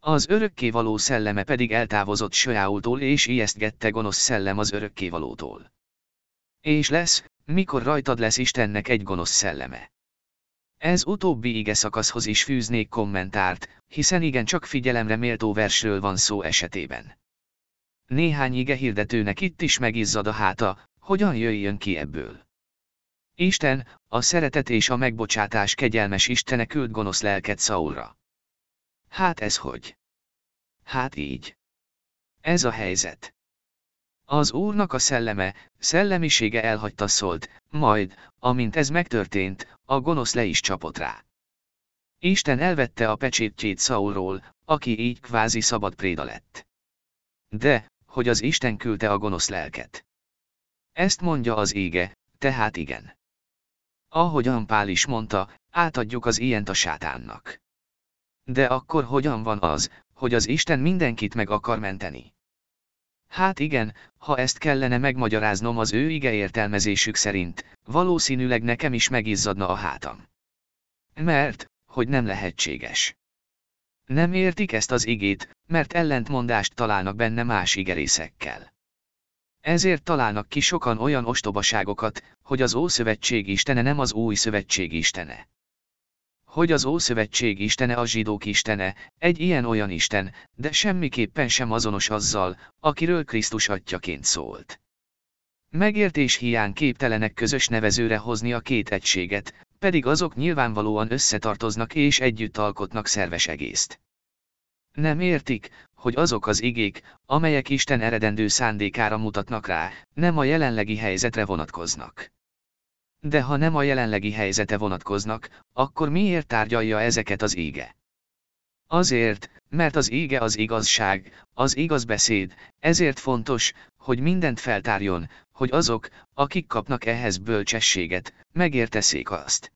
Az örökkévaló szelleme pedig eltávozott Saultól és ijesztgette gonosz szellem az örökkévalótól. És lesz, mikor rajtad lesz Istennek egy gonosz szelleme. Ez utóbbi ige szakaszhoz is fűznék kommentárt, hiszen igen csak figyelemre méltó versről van szó esetében. Néhány ige hirdetőnek itt is megizzad a háta, hogyan jöjjön ki ebből. Isten, a szeretet és a megbocsátás kegyelmes Istene küld gonosz lelket Saulra. Hát ez hogy? Hát így. Ez a helyzet. Az Úrnak a szelleme, szellemisége elhagyta szólt, majd, amint ez megtörtént, a gonosz le is csapott rá. Isten elvette a pecsétjét Saulról, aki így kvázi szabad préda lett. De, hogy az Isten küldte a gonosz lelket. Ezt mondja az ége, tehát igen. Ahogyan Pál is mondta, átadjuk az ilyent a sátánnak. De akkor hogyan van az, hogy az Isten mindenkit meg akar menteni? Hát igen, ha ezt kellene megmagyaráznom az ő ige értelmezésük szerint, valószínűleg nekem is megizzadna a hátam. Mert, hogy nem lehetséges. Nem értik ezt az igét, mert ellentmondást találnak benne más igerészekkel. Ezért találnak ki sokan olyan ostobaságokat, hogy az Ószövetség istene nem az Új Szövetség istene hogy az Ószövetség istene a zsidók istene, egy ilyen-olyan isten, de semmiképpen sem azonos azzal, akiről Krisztus atyaként szólt. Megértés hiány képtelenek közös nevezőre hozni a két egységet, pedig azok nyilvánvalóan összetartoznak és együtt alkotnak szerves egészt. Nem értik, hogy azok az igék, amelyek Isten eredendő szándékára mutatnak rá, nem a jelenlegi helyzetre vonatkoznak. De ha nem a jelenlegi helyzete vonatkoznak, akkor miért tárgyalja ezeket az ége? Azért, mert az ége az igazság, az igaz beszéd, ezért fontos, hogy mindent feltárjon, hogy azok, akik kapnak ehhez bölcsességet, megérteszék azt.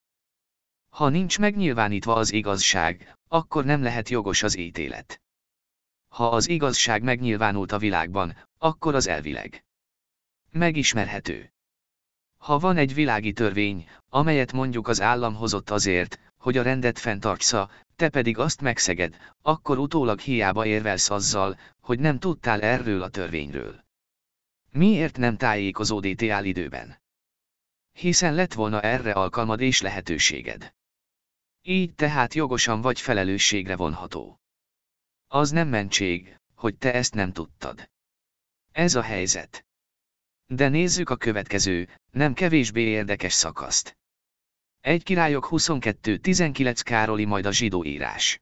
Ha nincs megnyilvánítva az igazság, akkor nem lehet jogos az ítélet. Ha az igazság megnyilvánult a világban, akkor az elvileg megismerhető. Ha van egy világi törvény, amelyet mondjuk az állam hozott azért, hogy a rendet fenntartsa, te pedig azt megszeged, akkor utólag hiába érvelsz azzal, hogy nem tudtál erről a törvényről. Miért nem tájékozódítál időben? Hiszen lett volna erre alkalmad és lehetőséged. Így tehát jogosan vagy felelősségre vonható. Az nem mentség, hogy te ezt nem tudtad. Ez a helyzet. De nézzük a következő, nem kevésbé érdekes szakaszt. Egy királyok 22-19 Károli majd a zsidó írás.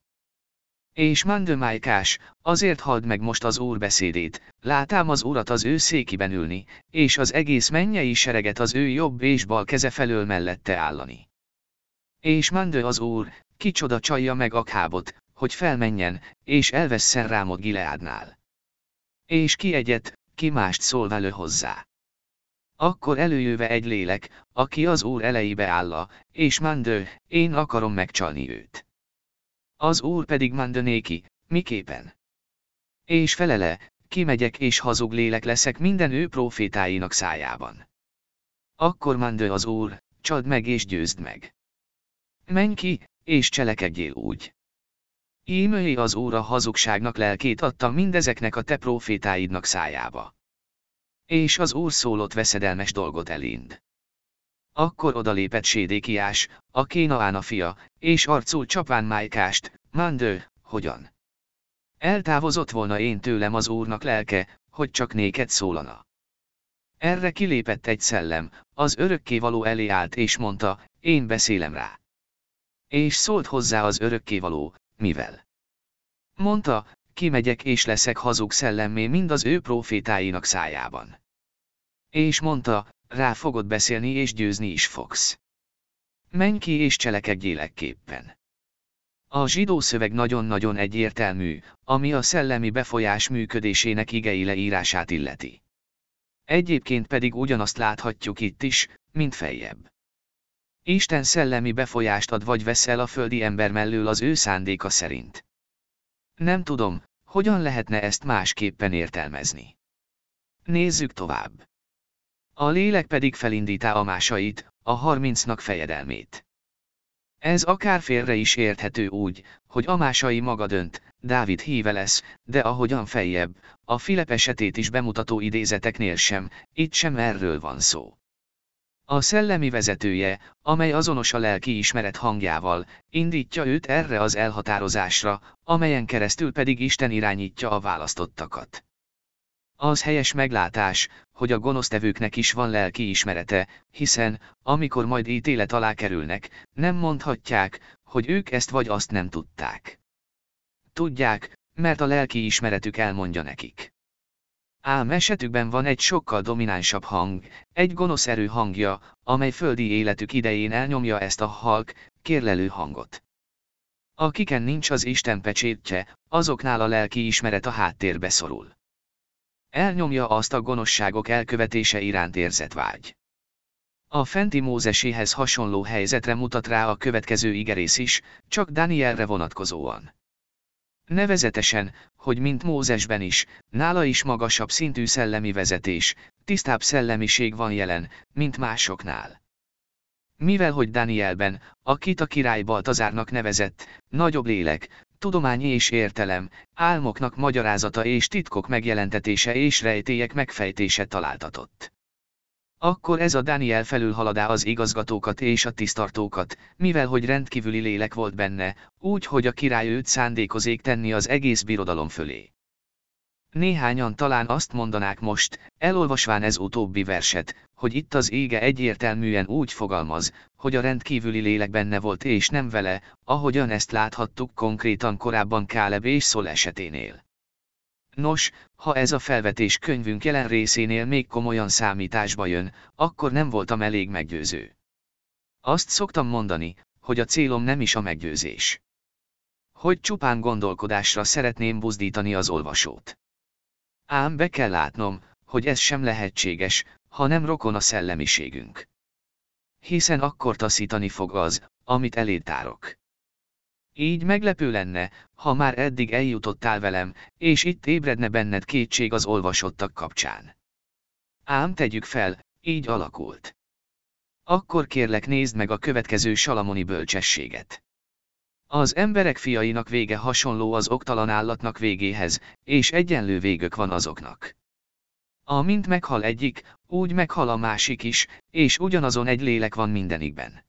És Mandömájkás, azért halld meg most az úr beszédét, látám az urat az ő székiben ülni, és az egész mennyei sereget az ő jobb és bal keze felől mellette állani. És Mandő az úr, kicsoda csalja meg Akhábot, hogy felmenjen, és elvesszen Rámot Gileádnál. És ki egyet, ki mást szól velő hozzá. Akkor előjöve egy lélek, aki az úr elejébe álla, és Mandő, én akarom megcsalni őt. Az úr pedig Mandönéki, miképpen? És felele, kimegyek és hazug lélek leszek minden ő profétáinak szájában. Akkor Mandő az úr, csald meg és győzd meg. Menj ki, és cselekedjél úgy. Ímői az úr a hazugságnak lelkét adta mindezeknek a te profétáidnak szájába. És az úr szólott veszedelmes dolgot elind. Akkor odalépett Sédékiás, a Kénaán fia, és arcul csapván Májkást, Mandő, hogyan? Eltávozott volna én tőlem az úrnak lelke, hogy csak néked szólana. Erre kilépett egy szellem, az örökkévaló elé állt és mondta, én beszélem rá. És szólt hozzá az örökkévaló, mivel? Mondta, kimegyek és leszek hazug szellemmé mind az ő profétáinak szájában. És mondta, Rá fogod beszélni és győzni is fogsz. Menj ki és cselekedj élekképpen. A zsidó szöveg nagyon-nagyon egyértelmű, ami a szellemi befolyás működésének igei leírását illeti. Egyébként pedig ugyanazt láthatjuk itt is, mint feljebb. Isten szellemi befolyást ad vagy veszel a földi ember mellől az ő szándéka szerint. Nem tudom, hogyan lehetne ezt másképpen értelmezni. Nézzük tovább. A lélek pedig felindítá a másait, a harmincnak fejedelmét. Ez akár félre is érthető úgy, hogy Amásai maga dönt, Dávid híve lesz, de ahogyan feljebb, a Filip esetét is bemutató idézeteknél sem, itt sem erről van szó. A szellemi vezetője, amely azonos a lelki ismeret hangjával, indítja őt erre az elhatározásra, amelyen keresztül pedig Isten irányítja a választottakat. Az helyes meglátás, hogy a gonosztevőknek is van lelki ismerete, hiszen, amikor majd ítélet alá kerülnek, nem mondhatják, hogy ők ezt vagy azt nem tudták. Tudják, mert a lelki ismeretük elmondja nekik. Ám esetükben van egy sokkal dominánsabb hang, egy gonosz erő hangja, amely földi életük idején elnyomja ezt a halk, kérlelő hangot. Akiken nincs az Isten pecsétje, azoknál a lelki ismeret a háttérbe szorul. Elnyomja azt a gonoszságok elkövetése iránt érzett vágy. A fenti Mózeséhez hasonló helyzetre mutat rá a következő igerész is, csak Danielre vonatkozóan. Nevezetesen, hogy mint Mózesben is, nála is magasabb szintű szellemi vezetés, tisztább szellemiség van jelen, mint másoknál. Mivel hogy Danielben, akit a király Baltazárnak nevezett, nagyobb lélek, tudomány és értelem, álmoknak magyarázata és titkok megjelentetése és rejtélyek megfejtése találtatott. Akkor ez a Daniel felülhaladá az igazgatókat és a tisztartókat, mivel hogy rendkívüli lélek volt benne, úgy hogy a király őt szándékozék tenni az egész birodalom fölé. Néhányan talán azt mondanák most, elolvasván ez utóbbi verset, hogy itt az ége egyértelműen úgy fogalmaz, hogy a rendkívüli lélek benne volt és nem vele, ahogyan ezt láthattuk konkrétan korábban Káleb és Szol eseténél. Nos, ha ez a felvetés könyvünk jelen részénél még komolyan számításba jön, akkor nem voltam elég meggyőző. Azt szoktam mondani, hogy a célom nem is a meggyőzés. Hogy csupán gondolkodásra szeretném buzdítani az olvasót. Ám be kell látnom, hogy ez sem lehetséges, ha nem rokon a szellemiségünk. Hiszen akkor taszítani fog az, amit elétárok. Így meglepő lenne, ha már eddig eljutottál velem, és itt ébredne benned kétség az olvasottak kapcsán. Ám tegyük fel, így alakult. Akkor kérlek nézd meg a következő salamoni bölcsességet. Az emberek fiainak vége hasonló az oktalan állatnak végéhez, és egyenlő végök van azoknak. Amint meghal egyik, úgy meghal a másik is, és ugyanazon egy lélek van mindenikben.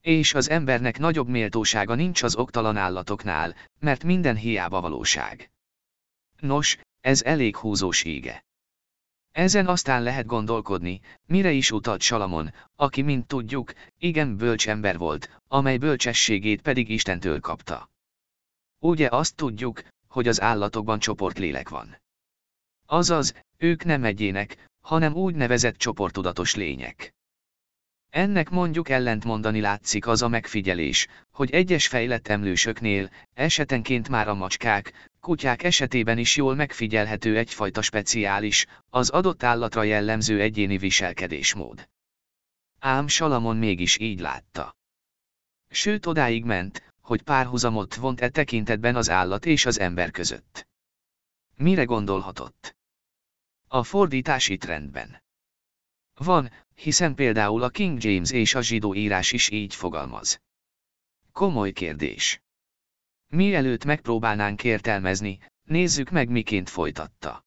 És az embernek nagyobb méltósága nincs az oktalan állatoknál, mert minden hiába valóság. Nos, ez elég húzós ége. Ezen aztán lehet gondolkodni, mire is utalt Salamon, aki mint tudjuk, igen bölcs ember volt, amely bölcsességét pedig Istentől kapta. Ugye azt tudjuk, hogy az állatokban csoportlélek van. Azaz, ők nem egyének, hanem úgy nevezett csoportudatos lények. Ennek mondjuk ellentmondani látszik az a megfigyelés, hogy egyes fejlett emlősöknél, esetenként már a macskák, kutyák esetében is jól megfigyelhető egyfajta speciális, az adott állatra jellemző egyéni viselkedésmód. Ám Salamon mégis így látta. Sőt odáig ment, hogy párhuzamot vont e tekintetben az állat és az ember között. Mire gondolhatott? A fordítási trendben. Van, hiszen például a King James és a zsidó írás is így fogalmaz. Komoly kérdés. Mielőtt megpróbálnánk értelmezni, nézzük meg miként folytatta.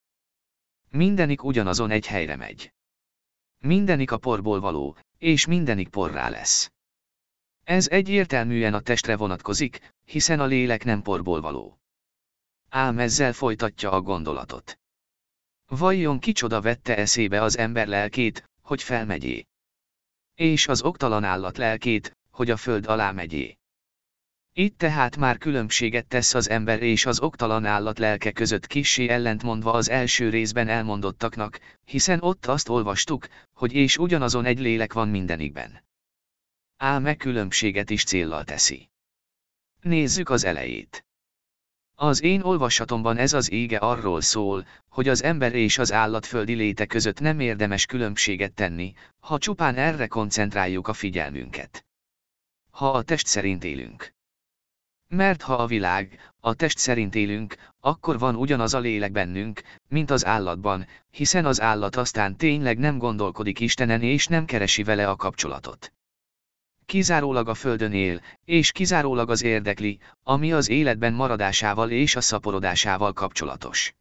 Mindenik ugyanazon egy helyre megy. Mindenik a porból való, és mindenik porrá lesz. Ez egyértelműen a testre vonatkozik, hiszen a lélek nem porból való. Ám ezzel folytatja a gondolatot. Vajon kicsoda vette eszébe az ember lelkét, hogy felmegyé? És az oktalan állat lelkét, hogy a föld alá megyé. Itt tehát már különbséget tesz az ember és az oktalan állat lelke között kissé ellentmondva az első részben elmondottaknak, hiszen ott azt olvastuk, hogy és ugyanazon egy lélek van mindenikben. Ám különbséget is céllal teszi. Nézzük az elejét. Az én olvasatomban ez az ége arról szól, hogy az ember és az állatföldi léte között nem érdemes különbséget tenni, ha csupán erre koncentráljuk a figyelmünket. Ha a test szerint élünk. Mert ha a világ, a test szerint élünk, akkor van ugyanaz a lélek bennünk, mint az állatban, hiszen az állat aztán tényleg nem gondolkodik Istenen és nem keresi vele a kapcsolatot. Kizárólag a földön él, és kizárólag az érdekli, ami az életben maradásával és a szaporodásával kapcsolatos.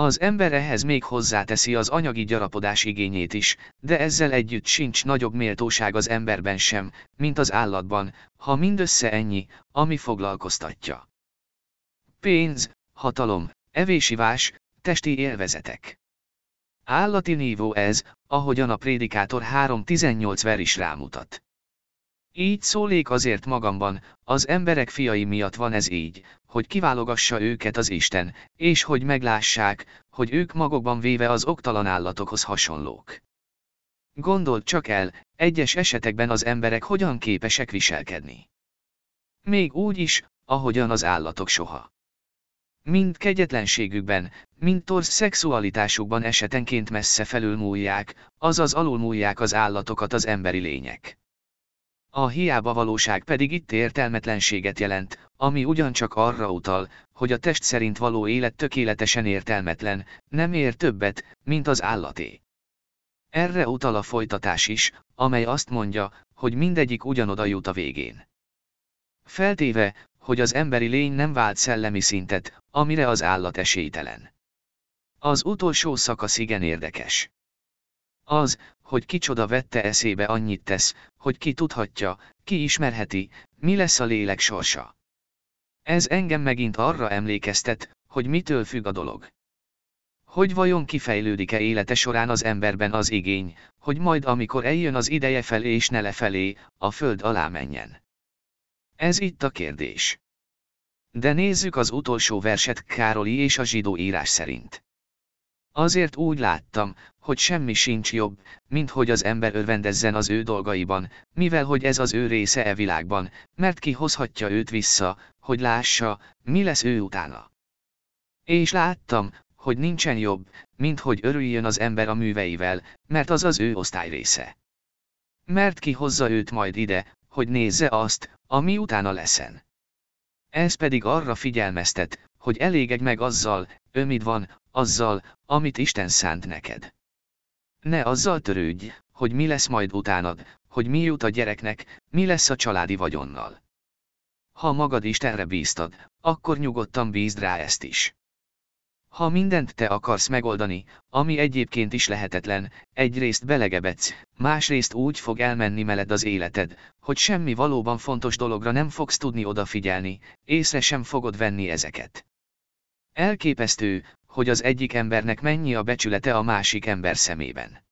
Az ember ehhez még hozzáteszi az anyagi gyarapodás igényét is, de ezzel együtt sincs nagyobb méltóság az emberben sem, mint az állatban, ha mindössze ennyi, ami foglalkoztatja. Pénz, hatalom, evésivás, testi élvezetek. Állati nívó ez, ahogyan a prédikátor 3.18 ver is rámutat. Így szólék azért magamban, az emberek fiai miatt van ez így, hogy kiválogassa őket az Isten, és hogy meglássák, hogy ők magukban véve az oktalan állatokhoz hasonlók. Gondold csak el, egyes esetekben az emberek hogyan képesek viselkedni. Még úgy is, ahogyan az állatok soha. Mind kegyetlenségükben, mind torz szexualitásukban esetenként messze felülmúlják, azaz alulmúlják az állatokat az emberi lények. A hiába valóság pedig itt értelmetlenséget jelent, ami ugyancsak arra utal, hogy a test szerint való élet tökéletesen értelmetlen, nem ér többet, mint az állaté. Erre utal a folytatás is, amely azt mondja, hogy mindegyik ugyanoda jut a végén. Feltéve, hogy az emberi lény nem vált szellemi szintet, amire az állat esélytelen. Az utolsó szakasz igen érdekes. Az, hogy kicsoda vette eszébe annyit tesz, hogy ki tudhatja, ki ismerheti, mi lesz a lélek sorsa. Ez engem megint arra emlékeztet, hogy mitől függ a dolog. Hogy vajon kifejlődik-e élete során az emberben az igény, hogy majd amikor eljön az ideje felé és ne lefelé, a föld alá menjen. Ez itt a kérdés. De nézzük az utolsó verset Károli és a zsidó írás szerint. Azért úgy láttam, hogy semmi sincs jobb, mint hogy az ember örvendezzen az ő dolgaiban, mivel hogy ez az ő része e világban, mert ki hozhatja őt vissza, hogy lássa, mi lesz ő utána. És láttam, hogy nincsen jobb, mint hogy örüljön az ember a műveivel, mert az az ő osztály része. Mert ki hozza őt majd ide, hogy nézze azt, ami utána leszen. Ez pedig arra figyelmeztet, hogy elégedj meg azzal, ömid van, azzal, amit Isten szánt neked. Ne azzal törődj, hogy mi lesz majd utánad, hogy mi jut a gyereknek, mi lesz a családi vagyonnal. Ha magad Istenre bíztad, akkor nyugodtan bízd rá ezt is. Ha mindent te akarsz megoldani, ami egyébként is lehetetlen, egyrészt belegebedsz, másrészt úgy fog elmenni meled az életed, hogy semmi valóban fontos dologra nem fogsz tudni odafigyelni, észre sem fogod venni ezeket. Elképesztő, hogy az egyik embernek mennyi a becsülete a másik ember szemében.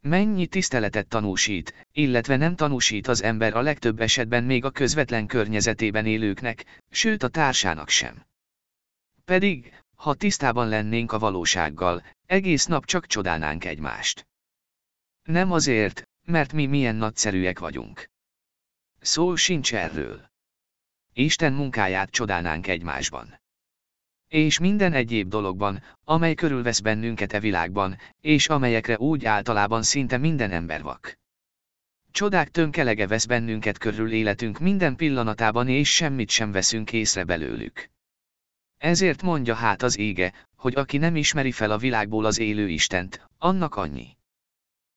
Mennyi tiszteletet tanúsít, illetve nem tanúsít az ember a legtöbb esetben még a közvetlen környezetében élőknek, sőt a társának sem. Pedig, ha tisztában lennénk a valósággal, egész nap csak csodálnánk egymást. Nem azért, mert mi milyen nagyszerűek vagyunk. Szó sincs erről. Isten munkáját csodálnánk egymásban és minden egyéb dologban, amely körülvesz bennünket e világban, és amelyekre úgy általában szinte minden ember vak. Csodák tönkelege vesz bennünket körül életünk minden pillanatában és semmit sem veszünk észre belőlük. Ezért mondja hát az ége, hogy aki nem ismeri fel a világból az élő Istent, annak annyi.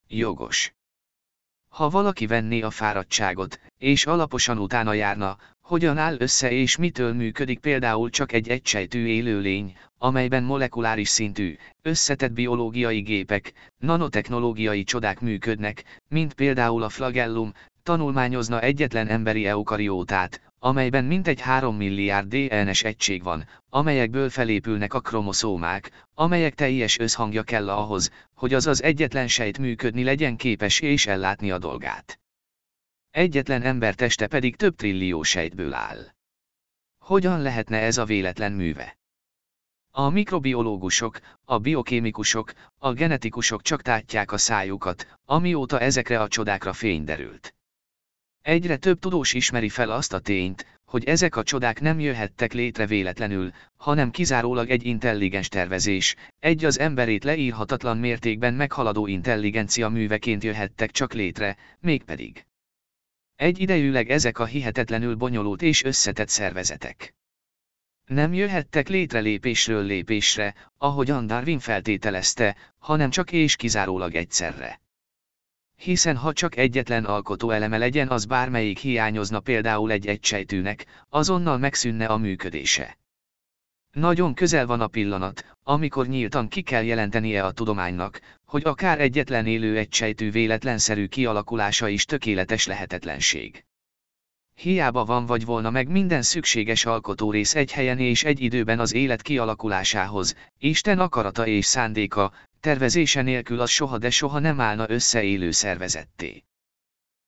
Jogos. Ha valaki venné a fáradtságot, és alaposan utána járna, hogyan áll össze és mitől működik például csak egy egysejtű élőlény, amelyben molekuláris szintű, összetett biológiai gépek, nanotechnológiai csodák működnek, mint például a flagellum, tanulmányozna egyetlen emberi eukariótát, amelyben mintegy 3 milliárd DNS egység van, amelyekből felépülnek a kromoszómák, amelyek teljes összhangja kell ahhoz, hogy az az egyetlen sejt működni legyen képes és ellátni a dolgát. egyetlen ember teste pedig több trillió sejtből áll. Hogyan lehetne ez a véletlen műve? A mikrobiológusok, a biokémikusok, a genetikusok csak tátják a szájukat, amióta ezekre a csodákra fény derült. Egyre több tudós ismeri fel azt a tényt, hogy ezek a csodák nem jöhettek létre véletlenül, hanem kizárólag egy intelligens tervezés, egy az emberét leírhatatlan mértékben meghaladó intelligencia műveként jöhettek csak létre, mégpedig. Egy idejűleg ezek a hihetetlenül bonyolult és összetett szervezetek. Nem jöhettek létre lépésről lépésre, ahogyan Darwin feltételezte, hanem csak és kizárólag egyszerre. Hiszen ha csak egyetlen alkotó eleme legyen az bármelyik hiányozna például egy egysejtűnek, azonnal megszűnne a működése. Nagyon közel van a pillanat, amikor nyíltan ki kell jelentenie a tudománynak, hogy akár egyetlen élő egysejtű véletlenszerű kialakulása is tökéletes lehetetlenség. Hiába van vagy volna meg minden szükséges alkotórész egy helyen és egy időben az élet kialakulásához, Isten akarata és szándéka, tervezése nélkül az soha de soha nem állna össze élő szervezetté.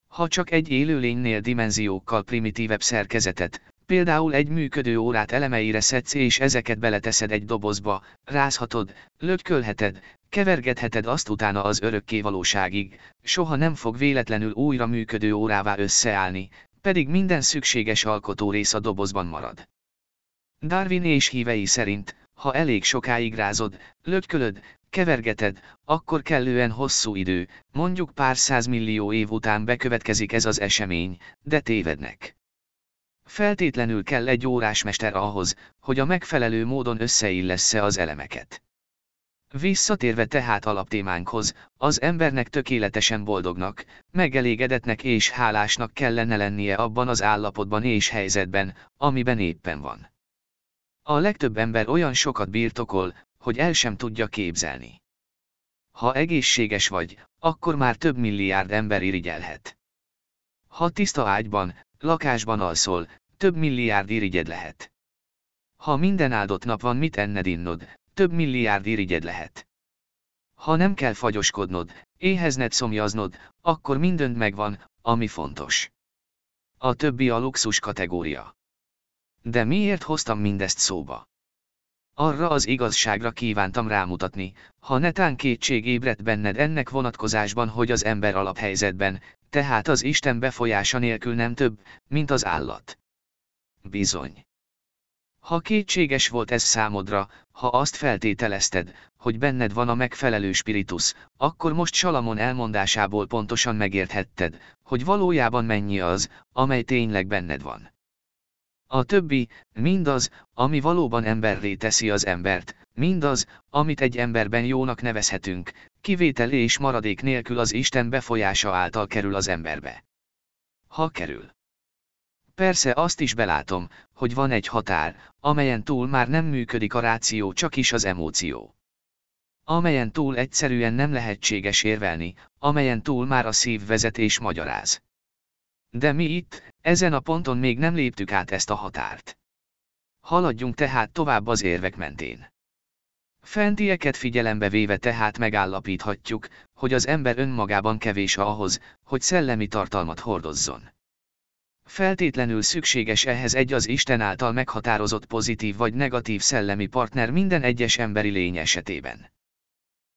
Ha csak egy élőlénynél dimenziókkal primitívebb szerkezetet, például egy működő órát elemeire szedsz és ezeket beleteszed egy dobozba, rázhatod, lötkölheted, kevergetheted azt utána az örökké valóságig, soha nem fog véletlenül újra működő órává összeállni, pedig minden szükséges alkotó rész a dobozban marad. Darwin és hívei szerint, ha elég sokáig rázod, lötkölöd, kevergeted, akkor kellően hosszú idő, mondjuk pár százmillió év után bekövetkezik ez az esemény, de tévednek. Feltétlenül kell egy órásmester ahhoz, hogy a megfelelő módon összeillessze az elemeket. Visszatérve tehát alaptémánkhoz, az embernek tökéletesen boldognak, megelégedetnek és hálásnak kellene lennie abban az állapotban és helyzetben, amiben éppen van. A legtöbb ember olyan sokat birtokol, hogy el sem tudja képzelni. Ha egészséges vagy, akkor már több milliárd ember irigyelhet. Ha tiszta ágyban, lakásban alszol, több milliárd irigyed lehet. Ha minden áldott nap van mit enned innod, több milliárd irigyed lehet. Ha nem kell fagyoskodnod, éhezned szomjaznod, akkor mindent megvan, ami fontos. A többi a luxus kategória. De miért hoztam mindezt szóba? Arra az igazságra kívántam rámutatni, ha netán kétség ébredt benned ennek vonatkozásban, hogy az ember alaphelyzetben, tehát az Isten befolyása nélkül nem több, mint az állat. Bizony. Ha kétséges volt ez számodra, ha azt feltételezted, hogy benned van a megfelelő spiritus, akkor most Salamon elmondásából pontosan megérthetted, hogy valójában mennyi az, amely tényleg benned van. A többi, mindaz, ami valóban emberré teszi az embert, mindaz, amit egy emberben jónak nevezhetünk, kivétel és maradék nélkül az Isten befolyása által kerül az emberbe. Ha kerül. Persze azt is belátom, hogy van egy határ, amelyen túl már nem működik a ráció csak is az emóció. Amelyen túl egyszerűen nem lehetséges érvelni, amelyen túl már a szív vezet és magyaráz. De mi itt, ezen a ponton még nem léptük át ezt a határt. Haladjunk tehát tovább az érvek mentén. Fentieket figyelembe véve tehát megállapíthatjuk, hogy az ember önmagában kevés ahhoz, hogy szellemi tartalmat hordozzon. Feltétlenül szükséges ehhez egy az Isten által meghatározott pozitív vagy negatív szellemi partner minden egyes emberi lény esetében.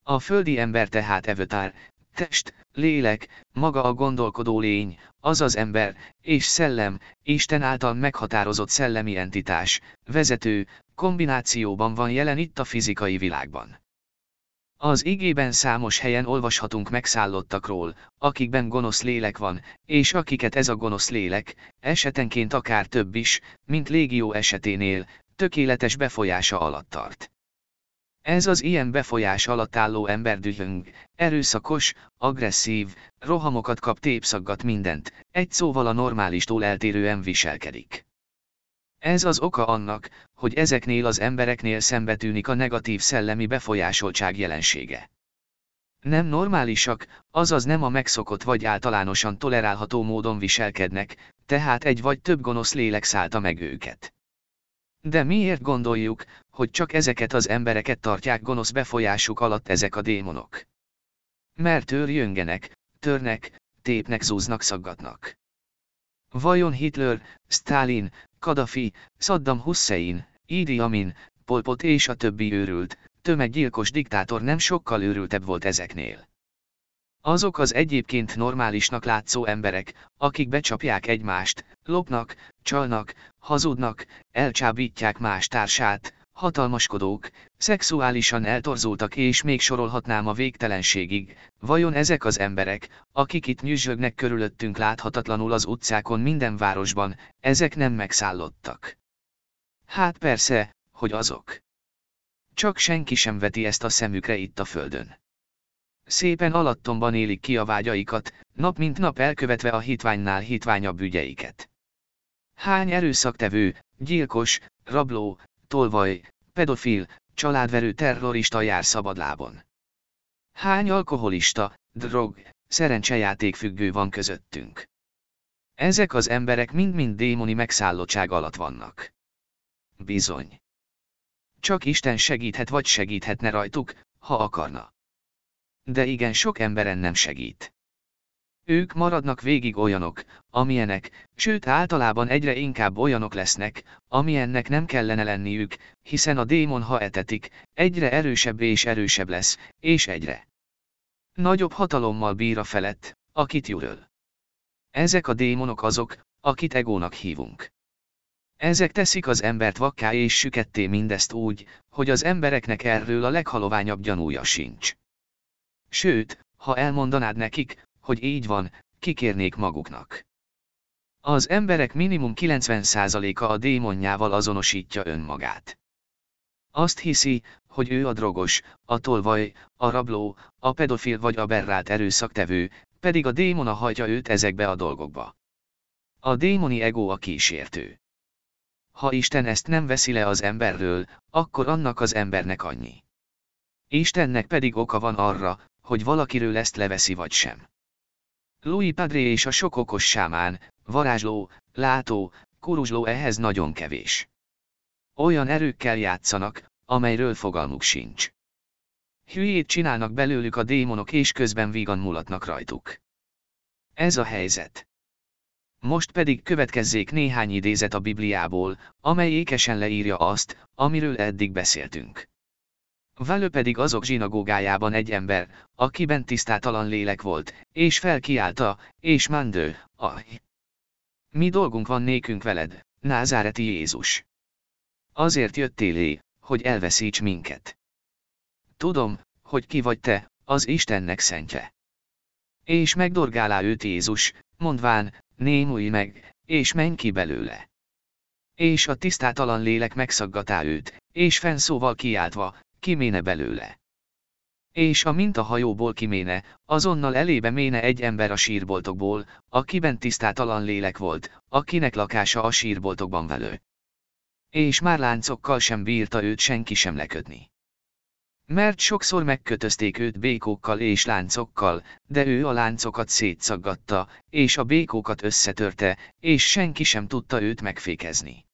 A földi ember tehát evötár, test, lélek, maga a gondolkodó lény, az az ember, és szellem, Isten által meghatározott szellemi entitás, vezető, kombinációban van jelen itt a fizikai világban. Az igében számos helyen olvashatunk megszállottakról, akikben gonosz lélek van, és akiket ez a gonosz lélek, esetenként akár több is, mint légió eseténél, tökéletes befolyása alatt tart. Ez az ilyen befolyás alatt álló ember dühöng, erőszakos, agresszív, rohamokat kap tépszaggat mindent, egy szóval a normálistól eltérően viselkedik. Ez az oka annak, hogy ezeknél az embereknél szembetűnik a negatív szellemi befolyásoltság jelensége. Nem normálisak, azaz nem a megszokott vagy általánosan tolerálható módon viselkednek, tehát egy vagy több gonosz lélek szállta meg őket. De miért gondoljuk, hogy csak ezeket az embereket tartják gonosz befolyásuk alatt ezek a démonok? Mert őr jöngenek, törnek, tépnek zúznak szaggatnak. Vajon Hitler, Stalin, Kadafi, Saddam Hussein, Idi Amin, Polpot és a többi őrült, tömeggyilkos diktátor nem sokkal őrültebb volt ezeknél. Azok az egyébként normálisnak látszó emberek, akik becsapják egymást, lopnak, csalnak, hazudnak, elcsábítják más társát, hatalmaskodók, szexuálisan eltorzultak és még sorolhatnám a végtelenségig, vajon ezek az emberek, akik itt nyüzsögnek körülöttünk láthatatlanul az utcákon minden városban, ezek nem megszállottak. Hát persze, hogy azok. Csak senki sem veti ezt a szemükre itt a földön. Szépen alattomban élik ki a vágyaikat, nap mint nap elkövetve a hitványnál hitványabb ügyeiket. Hány erőszaktevő, gyilkos, rabló, tolvaj, pedofil, családverő terrorista jár szabadlábon. Hány alkoholista, drog, szerencsejátékfüggő van közöttünk. Ezek az emberek mind-mind démoni megszállottság alatt vannak. Bizony. Csak Isten segíthet vagy segíthetne rajtuk, ha akarna. De igen sok emberen nem segít. Ők maradnak végig olyanok, amilyenek, sőt általában egyre inkább olyanok lesznek, amilyennek nem kellene lenniük, hiszen a démon ha etetik, egyre erősebb és erősebb lesz, és egyre nagyobb hatalommal bír a felett, akit juröl. Ezek a démonok azok, akit egónak hívunk. Ezek teszik az embert vakká és süketté mindezt úgy, hogy az embereknek erről a leghaloványabb gyanúja sincs. Sőt, ha elmondanád nekik, hogy így van, kikérnék maguknak. Az emberek minimum 90%-a a démonjával azonosítja önmagát. Azt hiszi, hogy ő a drogos, a tolvaj, a rabló, a pedofil vagy a berrált erőszaktevő, pedig a démona hajtja őt ezekbe a dolgokba. A démoni ego a kísértő. Ha Isten ezt nem veszi le az emberről, akkor annak az embernek annyi. Istennek pedig oka van arra, hogy valakiről ezt leveszi vagy sem. Louis Padré és a sok okos sámán, varázsló, látó, kuruzsló ehhez nagyon kevés. Olyan erőkkel játszanak, amelyről fogalmuk sincs. Hülyét csinálnak belőlük a démonok és közben vígan mulatnak rajtuk. Ez a helyzet. Most pedig következzék néhány idézet a Bibliából, amely ékesen leírja azt, amiről eddig beszéltünk. Velő pedig azok zsinagógájában egy ember, akiben tisztátalan lélek volt, és felkiálta, és mandő, aj! Mi dolgunk van nékünk veled, názáreti Jézus. Azért jöttél é, hogy elveszíts minket. Tudom, hogy ki vagy te, az Istennek szentje. És megdorgálá őt Jézus, mondván, némulj meg, és menj ki belőle. És a tisztátalan lélek megszaggatá őt, és fennszóval kiáltva, kiméne belőle. És a hajóból kiméne, azonnal elébe méne egy ember a sírboltokból, akiben tisztátalan lélek volt, akinek lakása a sírboltokban velő. És már láncokkal sem bírta őt senki sem lekötni. Mert sokszor megkötözték őt békókkal és láncokkal, de ő a láncokat szétszaggatta, és a békókat összetörte, és senki sem tudta őt megfékezni.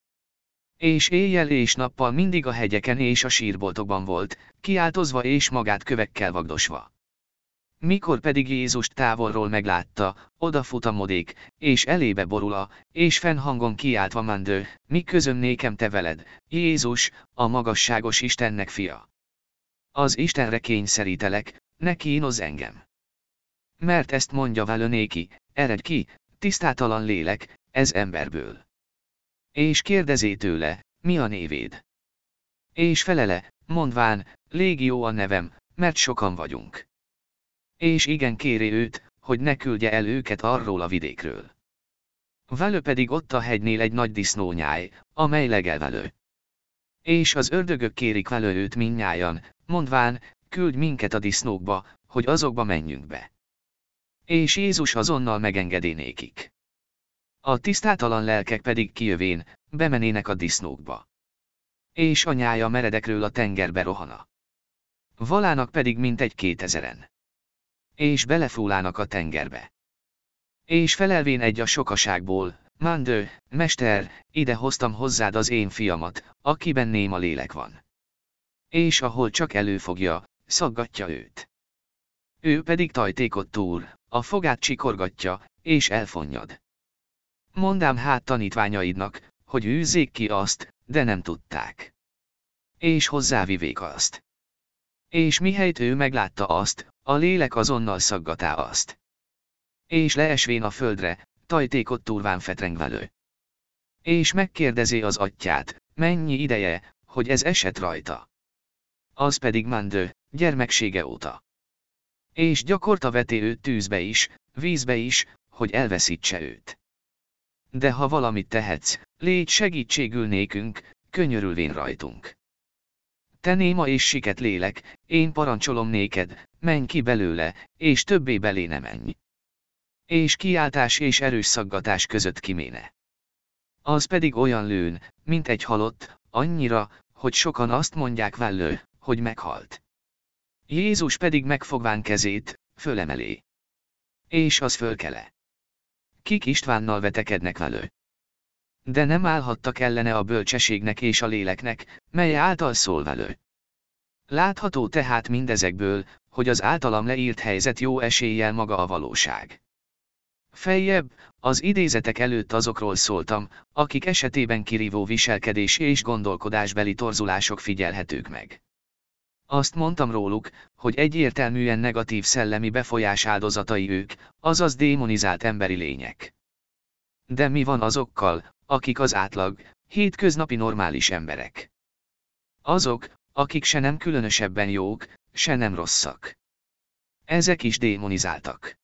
És éjjel és nappal mindig a hegyeken és a sírboltokban volt, kiáltozva és magát kövekkel vagdosva. Mikor pedig Jézust távolról meglátta, odafut a modék, és elébe borula, és fennhangon kiáltva mandő, mi közöm nékem te veled, Jézus, a magasságos Istennek fia. Az Istenre kényszerítelek, ne kínoz engem. Mert ezt mondja velönéki, ered ki, tisztátalan lélek, ez emberből. És kérdezé tőle, mi a névéd? És felele, mondván, légió a nevem, mert sokan vagyunk. És igen kéri őt, hogy ne küldje el őket arról a vidékről. Velő pedig ott a hegynél egy nagy disznónyáj, amely legelvelő. És az ördögök kérik velő őt minnyájan, mondván, küldj minket a disznókba, hogy azokba menjünk be. És Jézus azonnal megengedi nékik. A tisztátalan lelkek pedig kijövén, bemenének a disznókba. És anyája meredekről a tengerbe rohana. Valának pedig mintegy kétezeren. És belefúlának a tengerbe. És felelvén egy a sokaságból, Mandő, mester, ide hoztam hozzád az én fiamat, akiben néma lélek van. És ahol csak előfogja, szaggatja őt. Ő pedig tajtékot túr, a fogát csikorgatja, és elfonnyad. Mondám hát tanítványaidnak, hogy űzzék ki azt, de nem tudták. És hozzávivék azt. És mihelyt ő meglátta azt, a lélek azonnal szaggatá azt. És leesvén a földre, tajtékot turván fetrengvelő. És megkérdezi az atyát, mennyi ideje, hogy ez esett rajta. Az pedig Mandő, gyermeksége óta. És gyakorta veti őt tűzbe is, vízbe is, hogy elveszítse őt. De ha valamit tehetsz, légy segítségül nékünk, könyörülvén rajtunk. Te néma és siket lélek, én parancsolom néked, menj ki belőle, és többé belé ne menj. És kiáltás és erős szaggatás között kiméne. Az pedig olyan lőn, mint egy halott, annyira, hogy sokan azt mondják vellő, hogy meghalt. Jézus pedig megfogván kezét, fölemelé. És az fölkele. Kik Istvánnal vetekednek velő. De nem állhattak ellene a bölcsességnek és a léleknek, mely által szól velő. Látható tehát mindezekből, hogy az általam leírt helyzet jó eséllyel maga a valóság. Fejjebb, az idézetek előtt azokról szóltam, akik esetében kirívó viselkedés és gondolkodásbeli torzulások figyelhetők meg. Azt mondtam róluk, hogy egyértelműen negatív szellemi befolyás áldozatai ők, azaz démonizált emberi lények. De mi van azokkal, akik az átlag, hétköznapi normális emberek? Azok, akik se nem különösebben jók, se nem rosszak. Ezek is démonizáltak.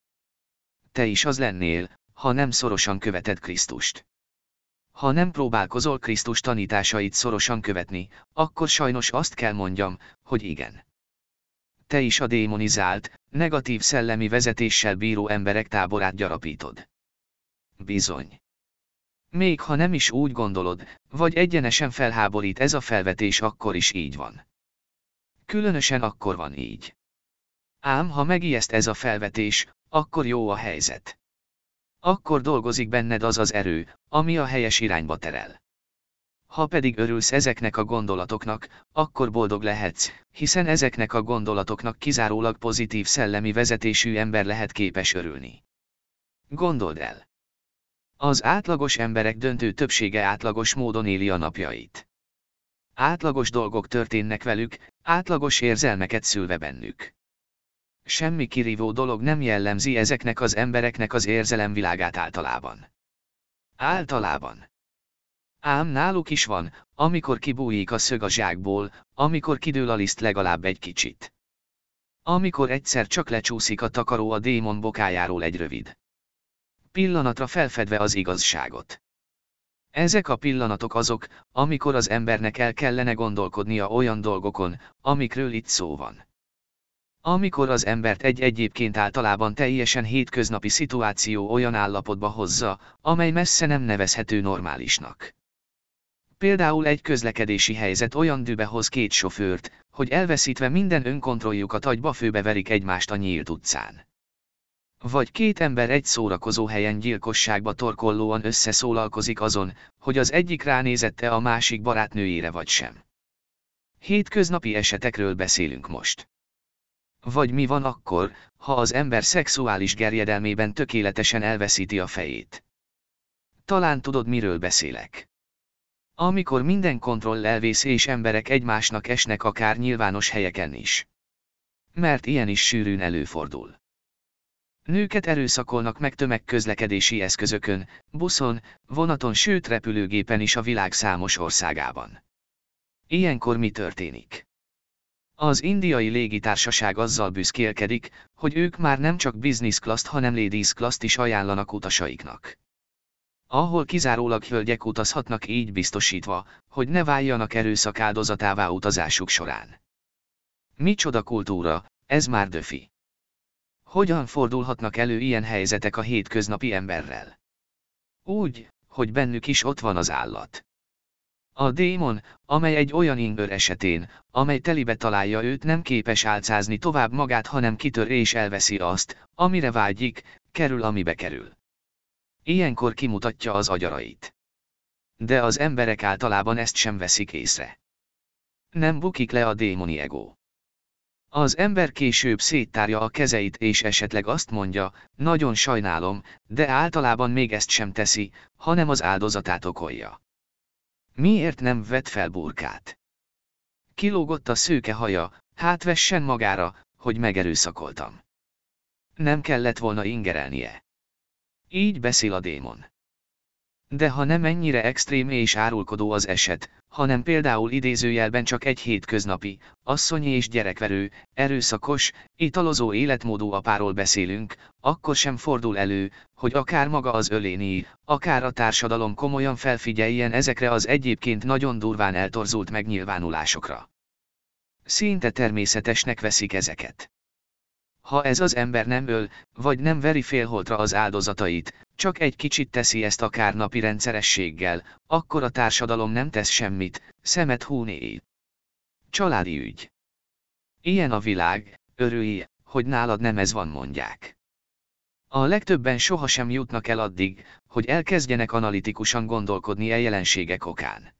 Te is az lennél, ha nem szorosan követed Krisztust. Ha nem próbálkozol Krisztus tanításait szorosan követni, akkor sajnos azt kell mondjam, hogy igen. Te is a démonizált, negatív szellemi vezetéssel bíró emberek táborát gyarapítod. Bizony. Még ha nem is úgy gondolod, vagy egyenesen felháborít ez a felvetés akkor is így van. Különösen akkor van így. Ám ha megijeszt ez a felvetés, akkor jó a helyzet. Akkor dolgozik benned az az erő, ami a helyes irányba terel. Ha pedig örülsz ezeknek a gondolatoknak, akkor boldog lehetsz, hiszen ezeknek a gondolatoknak kizárólag pozitív szellemi vezetésű ember lehet képes örülni. Gondold el! Az átlagos emberek döntő többsége átlagos módon éli a napjait. Átlagos dolgok történnek velük, átlagos érzelmeket szülve bennük. Semmi kirívó dolog nem jellemzi ezeknek az embereknek az érzelemvilágát általában. Általában. Ám náluk is van, amikor kibújik a szög a zsákból, amikor kidől a liszt legalább egy kicsit. Amikor egyszer csak lecsúszik a takaró a démon bokájáról egy rövid. Pillanatra felfedve az igazságot. Ezek a pillanatok azok, amikor az embernek el kellene gondolkodnia olyan dolgokon, amikről itt szó van. Amikor az embert egy egyébként általában teljesen hétköznapi szituáció olyan állapotba hozza, amely messze nem nevezhető normálisnak. Például egy közlekedési helyzet olyan dübe hoz két sofőrt, hogy elveszítve minden önkontrolljukat agyba főbe verik egymást a nyílt utcán. Vagy két ember egy szórakozó helyen gyilkosságba torkollóan összeszólalkozik azon, hogy az egyik ránézette a másik barátnőjére vagy sem. Hétköznapi esetekről beszélünk most. Vagy mi van akkor, ha az ember szexuális gerjedelmében tökéletesen elveszíti a fejét? Talán tudod, miről beszélek. Amikor minden kontroll elvész és emberek egymásnak esnek akár nyilvános helyeken is. Mert ilyen is sűrűn előfordul. Nőket erőszakolnak meg tömegközlekedési eszközökön, buszon, vonaton sőt repülőgépen is a világ számos országában. Ilyenkor mi történik? Az indiai légitársaság azzal büszkélkedik, hogy ők már nem csak business class hanem ladies class is ajánlanak utasaiknak. Ahol kizárólag hölgyek utazhatnak így biztosítva, hogy ne váljanak erőszak áldozatává utazásuk során. Micsoda kultúra, ez már döfi. Hogyan fordulhatnak elő ilyen helyzetek a hétköznapi emberrel? Úgy, hogy bennük is ott van az állat. A démon, amely egy olyan ingör esetén, amely telibe találja őt nem képes álcázni tovább magát hanem kitör és elveszi azt, amire vágyik, kerül amibe kerül. Ilyenkor kimutatja az agyarait. De az emberek általában ezt sem veszik észre. Nem bukik le a démoni ego. Az ember később széttárja a kezeit és esetleg azt mondja, nagyon sajnálom, de általában még ezt sem teszi, hanem az áldozatát okolja. Miért nem vett fel burkát? Kilógott a szőke haja, hát vessen magára, hogy megerőszakoltam. Nem kellett volna ingerelnie. Így beszél a démon. De ha nem ennyire extrém és árulkodó az eset, hanem például idézőjelben csak egy hétköznapi, asszonyi és gyerekverő, erőszakos, italozó életmódú apáról beszélünk, akkor sem fordul elő, hogy akár maga az öléni, akár a társadalom komolyan felfigyeljen ezekre az egyébként nagyon durván eltorzult megnyilvánulásokra. Szinte természetesnek veszik ezeket. Ha ez az ember nem öl, vagy nem veri félholtra az áldozatait, csak egy kicsit teszi ezt akár napi rendszerességgel, akkor a társadalom nem tesz semmit, szemet húné. Családi ügy. Ilyen a világ, örülj, hogy nálad nem ez van mondják. A legtöbben sohasem jutnak el addig, hogy elkezdjenek analitikusan gondolkodni e jelenségek okán.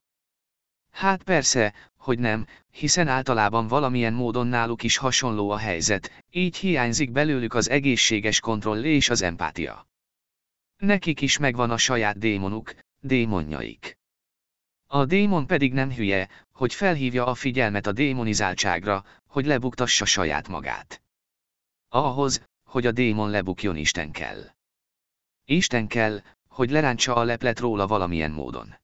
Hát persze, hogy nem, hiszen általában valamilyen módon náluk is hasonló a helyzet, így hiányzik belőlük az egészséges kontroll és az empátia. Nekik is megvan a saját démonuk, démonjaik. A démon pedig nem hülye, hogy felhívja a figyelmet a démonizáltságra, hogy lebuktassa saját magát. Ahhoz, hogy a démon lebukjon Isten kell. Isten kell, hogy lerántsa a leplet róla valamilyen módon.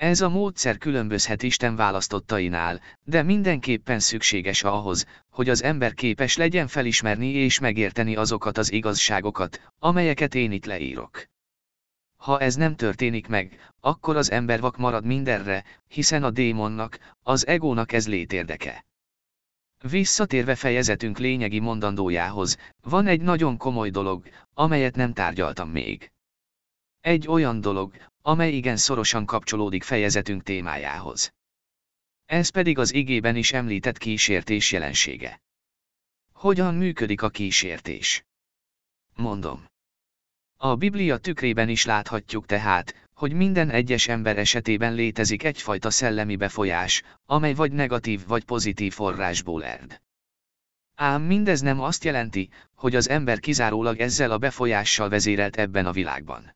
Ez a módszer különbözhet Isten választottainál, de mindenképpen szükséges ahhoz, hogy az ember képes legyen felismerni és megérteni azokat az igazságokat, amelyeket én itt leírok. Ha ez nem történik meg, akkor az ember vak marad mindenre, hiszen a démonnak, az egónak ez létérdeke. Visszatérve fejezetünk lényegi mondandójához, van egy nagyon komoly dolog, amelyet nem tárgyaltam még. Egy olyan dolog, amely igen szorosan kapcsolódik fejezetünk témájához. Ez pedig az igében is említett kísértés jelensége. Hogyan működik a kísértés? Mondom. A Biblia tükrében is láthatjuk tehát, hogy minden egyes ember esetében létezik egyfajta szellemi befolyás, amely vagy negatív vagy pozitív forrásból ered. Ám mindez nem azt jelenti, hogy az ember kizárólag ezzel a befolyással vezérelt ebben a világban.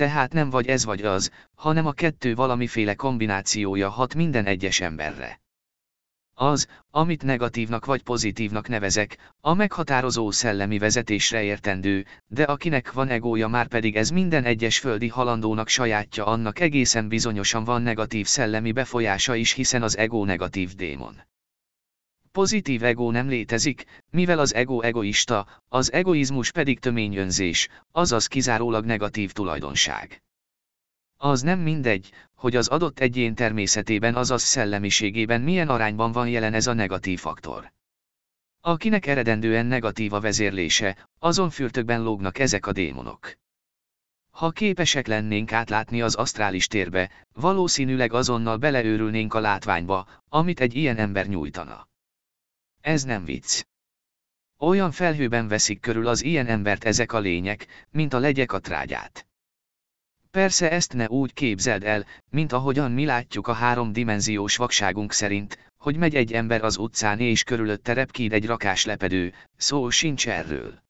Tehát nem vagy ez vagy az, hanem a kettő valamiféle kombinációja hat minden egyes emberre. Az, amit negatívnak vagy pozitívnak nevezek, a meghatározó szellemi vezetésre értendő, de akinek van egója már pedig ez minden egyes földi halandónak sajátja annak egészen bizonyosan van negatív szellemi befolyása is hiszen az ego negatív démon. Pozitív ego nem létezik, mivel az ego egoista, az egoizmus pedig töményönzés, azaz kizárólag negatív tulajdonság. Az nem mindegy, hogy az adott egyén természetében azaz szellemiségében milyen arányban van jelen ez a negatív faktor. Akinek eredendően negatív a vezérlése, azon fürtökben lógnak ezek a démonok. Ha képesek lennénk átlátni az asztrális térbe, valószínűleg azonnal beleőrülnénk a látványba, amit egy ilyen ember nyújtana. Ez nem vicc. Olyan felhőben veszik körül az ilyen embert ezek a lények, mint a legyek a trágyát. Persze ezt ne úgy képzeld el, mint ahogyan mi látjuk a háromdimenziós vakságunk szerint, hogy megy egy ember az utcán és körülötte repkíd egy rakás lepedő, szó sincs erről.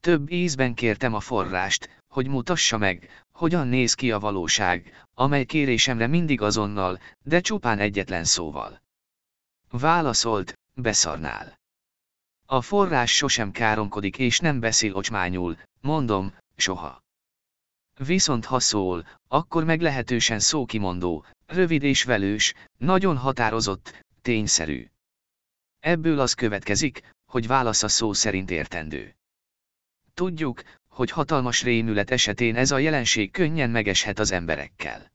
Több ízben kértem a forrást, hogy mutassa meg, hogyan néz ki a valóság, amely kérésemre mindig azonnal, de csupán egyetlen szóval. Válaszolt, beszarnál. A forrás sosem káromkodik és nem beszél ocsmányul, mondom, soha. Viszont ha szól, akkor meglehetősen szókimondó, rövid és velős, nagyon határozott, tényszerű. Ebből az következik, hogy válasz a szó szerint értendő. Tudjuk, hogy hatalmas rémület esetén ez a jelenség könnyen megeshet az emberekkel.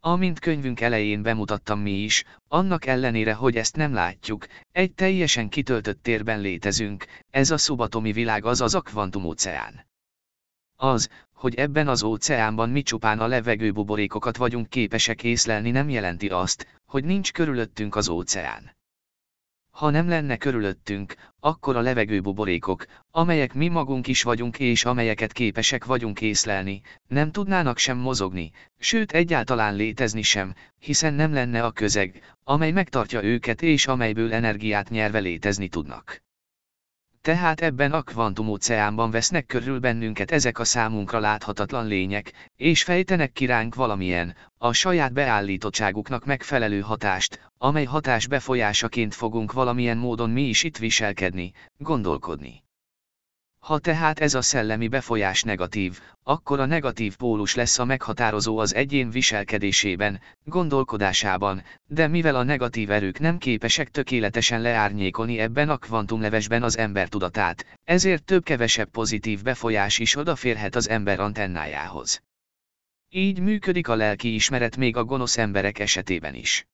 Amint könyvünk elején bemutattam mi is, annak ellenére, hogy ezt nem látjuk, egy teljesen kitöltött térben létezünk, ez a szubatomi világ az az a kvantumóceán. Az, hogy ebben az óceánban mi csupán a levegő buborékokat vagyunk képesek észlelni nem jelenti azt, hogy nincs körülöttünk az óceán. Ha nem lenne körülöttünk, akkor a levegő buborékok, amelyek mi magunk is vagyunk és amelyeket képesek vagyunk észlelni, nem tudnának sem mozogni, sőt egyáltalán létezni sem, hiszen nem lenne a közeg, amely megtartja őket és amelyből energiát nyerve létezni tudnak. Tehát ebben a kvantumóceánban vesznek körül bennünket ezek a számunkra láthatatlan lények, és fejtenek ki ránk valamilyen, a saját beállítottságuknak megfelelő hatást, amely hatás befolyásaként fogunk valamilyen módon mi is itt viselkedni, gondolkodni. Ha tehát ez a szellemi befolyás negatív, akkor a negatív pólus lesz a meghatározó az egyén viselkedésében, gondolkodásában, de mivel a negatív erők nem képesek tökéletesen leárnyékolni ebben a kvantumlevesben az ember tudatát, ezért több-kevesebb pozitív befolyás is odaférhet az ember antennájához. Így működik a lelki ismeret még a gonosz emberek esetében is.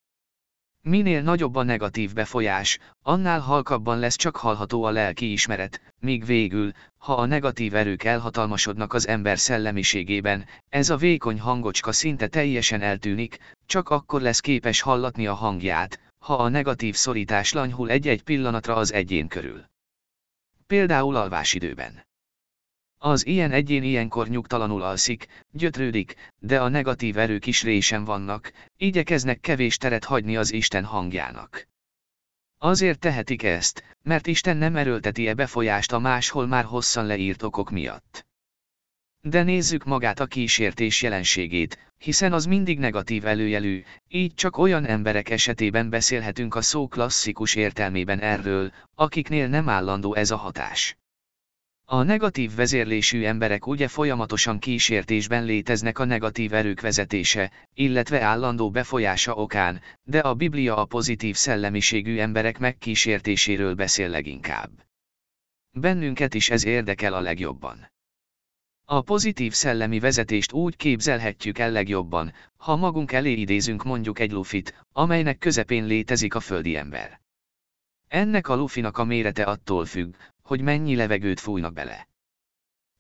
Minél nagyobb a negatív befolyás, annál halkabban lesz csak hallható a lelki ismeret, míg végül, ha a negatív erők elhatalmasodnak az ember szellemiségében, ez a vékony hangocska szinte teljesen eltűnik, csak akkor lesz képes hallatni a hangját, ha a negatív szorítás lanyhul egy-egy pillanatra az egyén körül. Például alvásidőben. Az ilyen egyén ilyenkor nyugtalanul alszik, gyötrődik, de a negatív erők is résen vannak, igyekeznek kevés teret hagyni az Isten hangjának. Azért tehetik ezt, mert Isten nem erőlteti-e befolyást a máshol már hosszan leírt okok miatt. De nézzük magát a kísértés jelenségét, hiszen az mindig negatív előjelű, így csak olyan emberek esetében beszélhetünk a szó klasszikus értelmében erről, akiknél nem állandó ez a hatás. A negatív vezérlésű emberek ugye folyamatosan kísértésben léteznek a negatív erők vezetése, illetve állandó befolyása okán, de a Biblia a pozitív szellemiségű emberek megkísértéséről beszél leginkább. Bennünket is ez érdekel a legjobban. A pozitív szellemi vezetést úgy képzelhetjük el legjobban, ha magunk elé idézünk mondjuk egy lufit, amelynek közepén létezik a földi ember. Ennek a lufinak a mérete attól függ, hogy mennyi levegőt fújnak bele.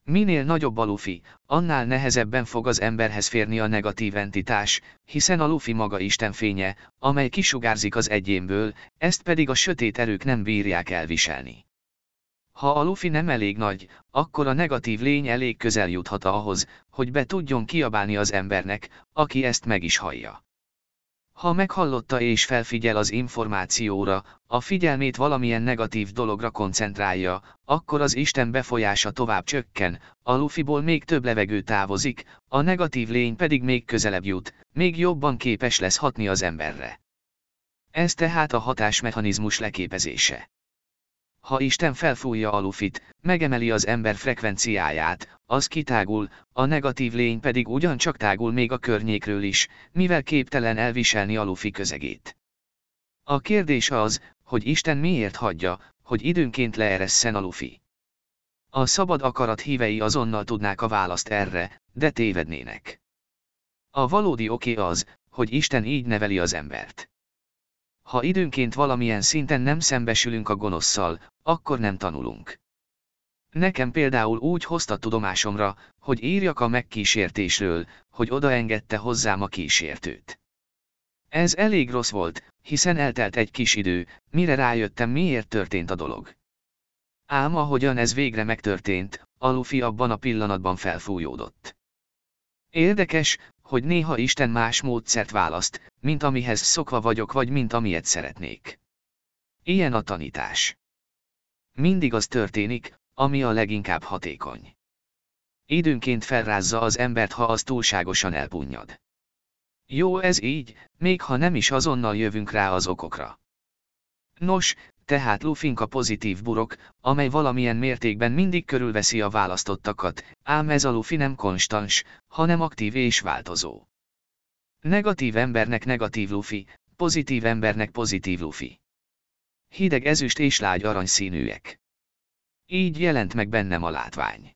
Minél nagyobb a lufi, annál nehezebben fog az emberhez férni a negatív entitás, hiszen a lufi maga Isten fénye, amely kisugárzik az egyénből, ezt pedig a sötét erők nem bírják elviselni. Ha a lufi nem elég nagy, akkor a negatív lény elég közel juthat ahhoz, hogy be tudjon kiabálni az embernek, aki ezt meg is hallja. Ha meghallotta és felfigyel az információra, a figyelmét valamilyen negatív dologra koncentrálja, akkor az Isten befolyása tovább csökken, a lufiból még több levegő távozik, a negatív lény pedig még közelebb jut, még jobban képes lesz hatni az emberre. Ez tehát a hatásmechanizmus leképezése. Ha Isten felfújja a lufit, megemeli az ember frekvenciáját, az kitágul, a negatív lény pedig ugyancsak tágul még a környékről is, mivel képtelen elviselni a lufi közegét. A kérdés az, hogy Isten miért hagyja, hogy időnként leeresszen a lufi. A szabad akarat hívei azonnal tudnák a választ erre, de tévednének. A valódi oké az, hogy Isten így neveli az embert. Ha időnként valamilyen szinten nem szembesülünk a gonoszszal, akkor nem tanulunk. Nekem például úgy hozta tudomásomra, hogy írjak a megkísértésről, hogy odaengedte hozzám a kísértőt. Ez elég rossz volt, hiszen eltelt egy kis idő, mire rájöttem miért történt a dolog. Ám ahogyan ez végre megtörtént, a Luffy abban a pillanatban felfújódott. Érdekes, hogy néha Isten más módszert választ, mint amihez szokva vagyok vagy mint amilyet szeretnék. Ilyen a tanítás. Mindig az történik, ami a leginkább hatékony. Időnként felrázza az embert, ha az túlságosan elpunnyad. Jó ez így, még ha nem is azonnal jövünk rá az okokra. Nos, tehát Lufinka pozitív burok, amely valamilyen mértékben mindig körülveszi a választottakat, ám ez a Lufi nem konstans, hanem aktív és változó. Negatív embernek negatív Lufi, pozitív embernek pozitív Lufi. Hideg ezüst és lágy aranyszínűek. Így jelent meg bennem a látvány.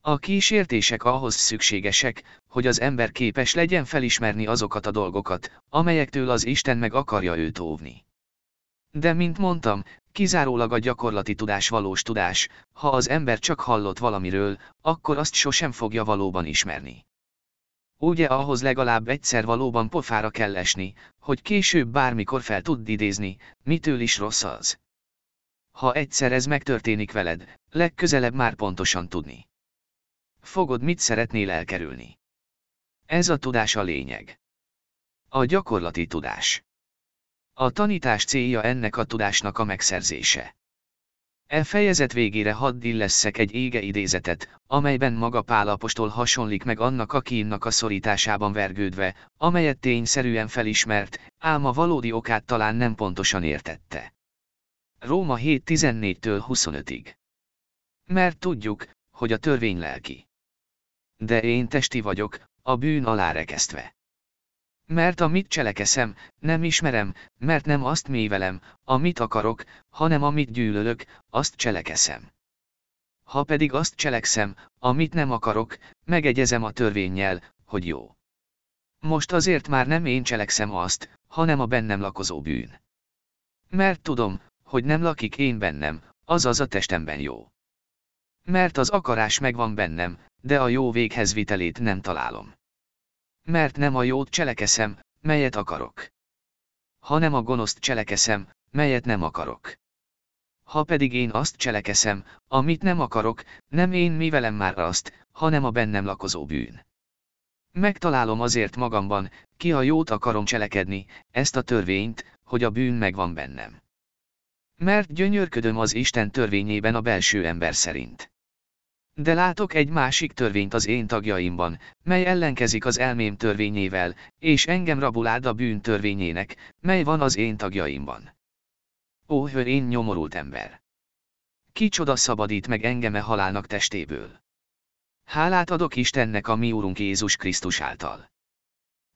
A kísértések ahhoz szükségesek, hogy az ember képes legyen felismerni azokat a dolgokat, amelyektől az Isten meg akarja őt óvni. De mint mondtam, kizárólag a gyakorlati tudás valós tudás, ha az ember csak hallott valamiről, akkor azt sosem fogja valóban ismerni. Ugye ahhoz legalább egyszer valóban pofára kell esni, hogy később bármikor fel tud idézni, mitől is rossz az. Ha egyszer ez megtörténik veled, legközelebb már pontosan tudni. Fogod, mit szeretnél elkerülni. Ez a tudás a lényeg. A gyakorlati tudás. A tanítás célja ennek a tudásnak a megszerzése. E fejezet végére hadd illesszek egy ége idézetet, amelyben maga Pálapostól hasonlik meg annak a kínnak a szorításában vergődve, amelyet tényszerűen felismert, ám a valódi okát talán nem pontosan értette. Róma 7.14-től 25-ig. Mert tudjuk, hogy a törvény lelki. De én testi vagyok, a bűn alá rekesztve. Mert amit cselekeszem, nem ismerem, mert nem azt mévelem, amit akarok, hanem amit gyűlölök, azt cselekeszem. Ha pedig azt cselekszem, amit nem akarok, megegyezem a törvényjel, hogy jó. Most azért már nem én cselekszem azt, hanem a bennem lakozó bűn. Mert tudom, hogy nem lakik én bennem, azaz a testemben jó. Mert az akarás megvan bennem, de a jó véghez vitelét nem találom. Mert nem a jót cselekeszem, melyet akarok. Hanem a gonoszt cselekeszem, melyet nem akarok. Ha pedig én azt cselekeszem, amit nem akarok, nem én mi velem már azt, hanem a bennem lakozó bűn. Megtalálom azért magamban, ki a jót akarom cselekedni, ezt a törvényt, hogy a bűn megvan bennem. Mert gyönyörködöm az Isten törvényében a belső ember szerint. De látok egy másik törvényt az én tagjaimban, mely ellenkezik az elmém törvényével, és engem rabulád a bűn törvényének, mely van az én tagjaimban. Ó, hör én nyomorult ember! Kicsoda szabadít meg engeme halálnak testéből. Hálát adok Istennek a mi Úrunk Jézus Krisztus által.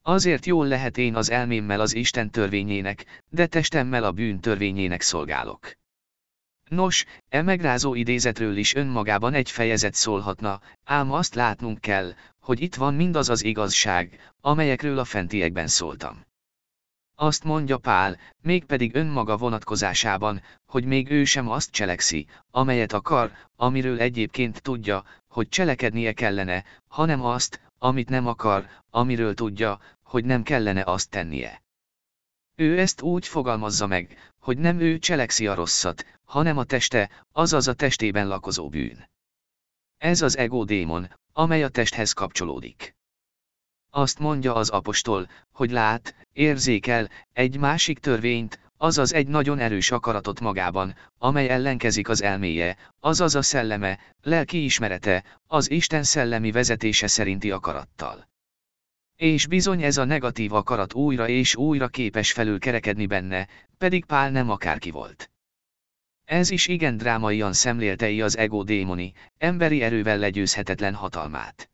Azért jól lehet én az elmémmel az Isten törvényének, de testemmel a bűn törvényének szolgálok. Nos, e megrázó idézetről is önmagában egy fejezet szólhatna, ám azt látnunk kell, hogy itt van mindaz az igazság, amelyekről a fentiekben szóltam. Azt mondja Pál, mégpedig önmaga vonatkozásában, hogy még ő sem azt cselekszi, amelyet akar, amiről egyébként tudja, hogy cselekednie kellene, hanem azt, amit nem akar, amiről tudja, hogy nem kellene azt tennie. Ő ezt úgy fogalmazza meg, hogy nem ő cselekszi a rosszat, hanem a teste, azaz a testében lakozó bűn. Ez az ego démon, amely a testhez kapcsolódik. Azt mondja az apostol, hogy lát, érzékel, egy másik törvényt, azaz egy nagyon erős akaratot magában, amely ellenkezik az elméje, azaz a szelleme, lelki ismerete, az Isten szellemi vezetése szerinti akarattal. És bizony ez a negatív akarat újra és újra képes felül kerekedni benne, pedig Pál nem akárki volt. Ez is igen drámaian szemléltei az ego démoni, emberi erővel legyőzhetetlen hatalmát.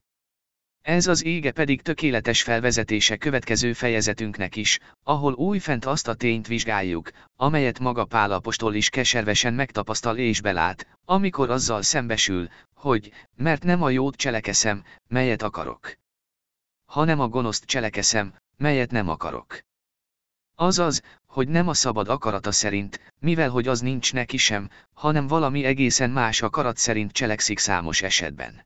Ez az ége pedig tökéletes felvezetése következő fejezetünknek is, ahol újfent azt a tényt vizsgáljuk, amelyet maga Pál apostol is keservesen megtapasztal és belát, amikor azzal szembesül, hogy, mert nem a jót cselekeszem, melyet akarok. Hanem a gonoszt cselekeszem, melyet nem akarok. Azaz, hogy nem a szabad akarata szerint, mivel hogy az nincs neki sem, hanem valami egészen más akarat szerint cselekszik számos esetben.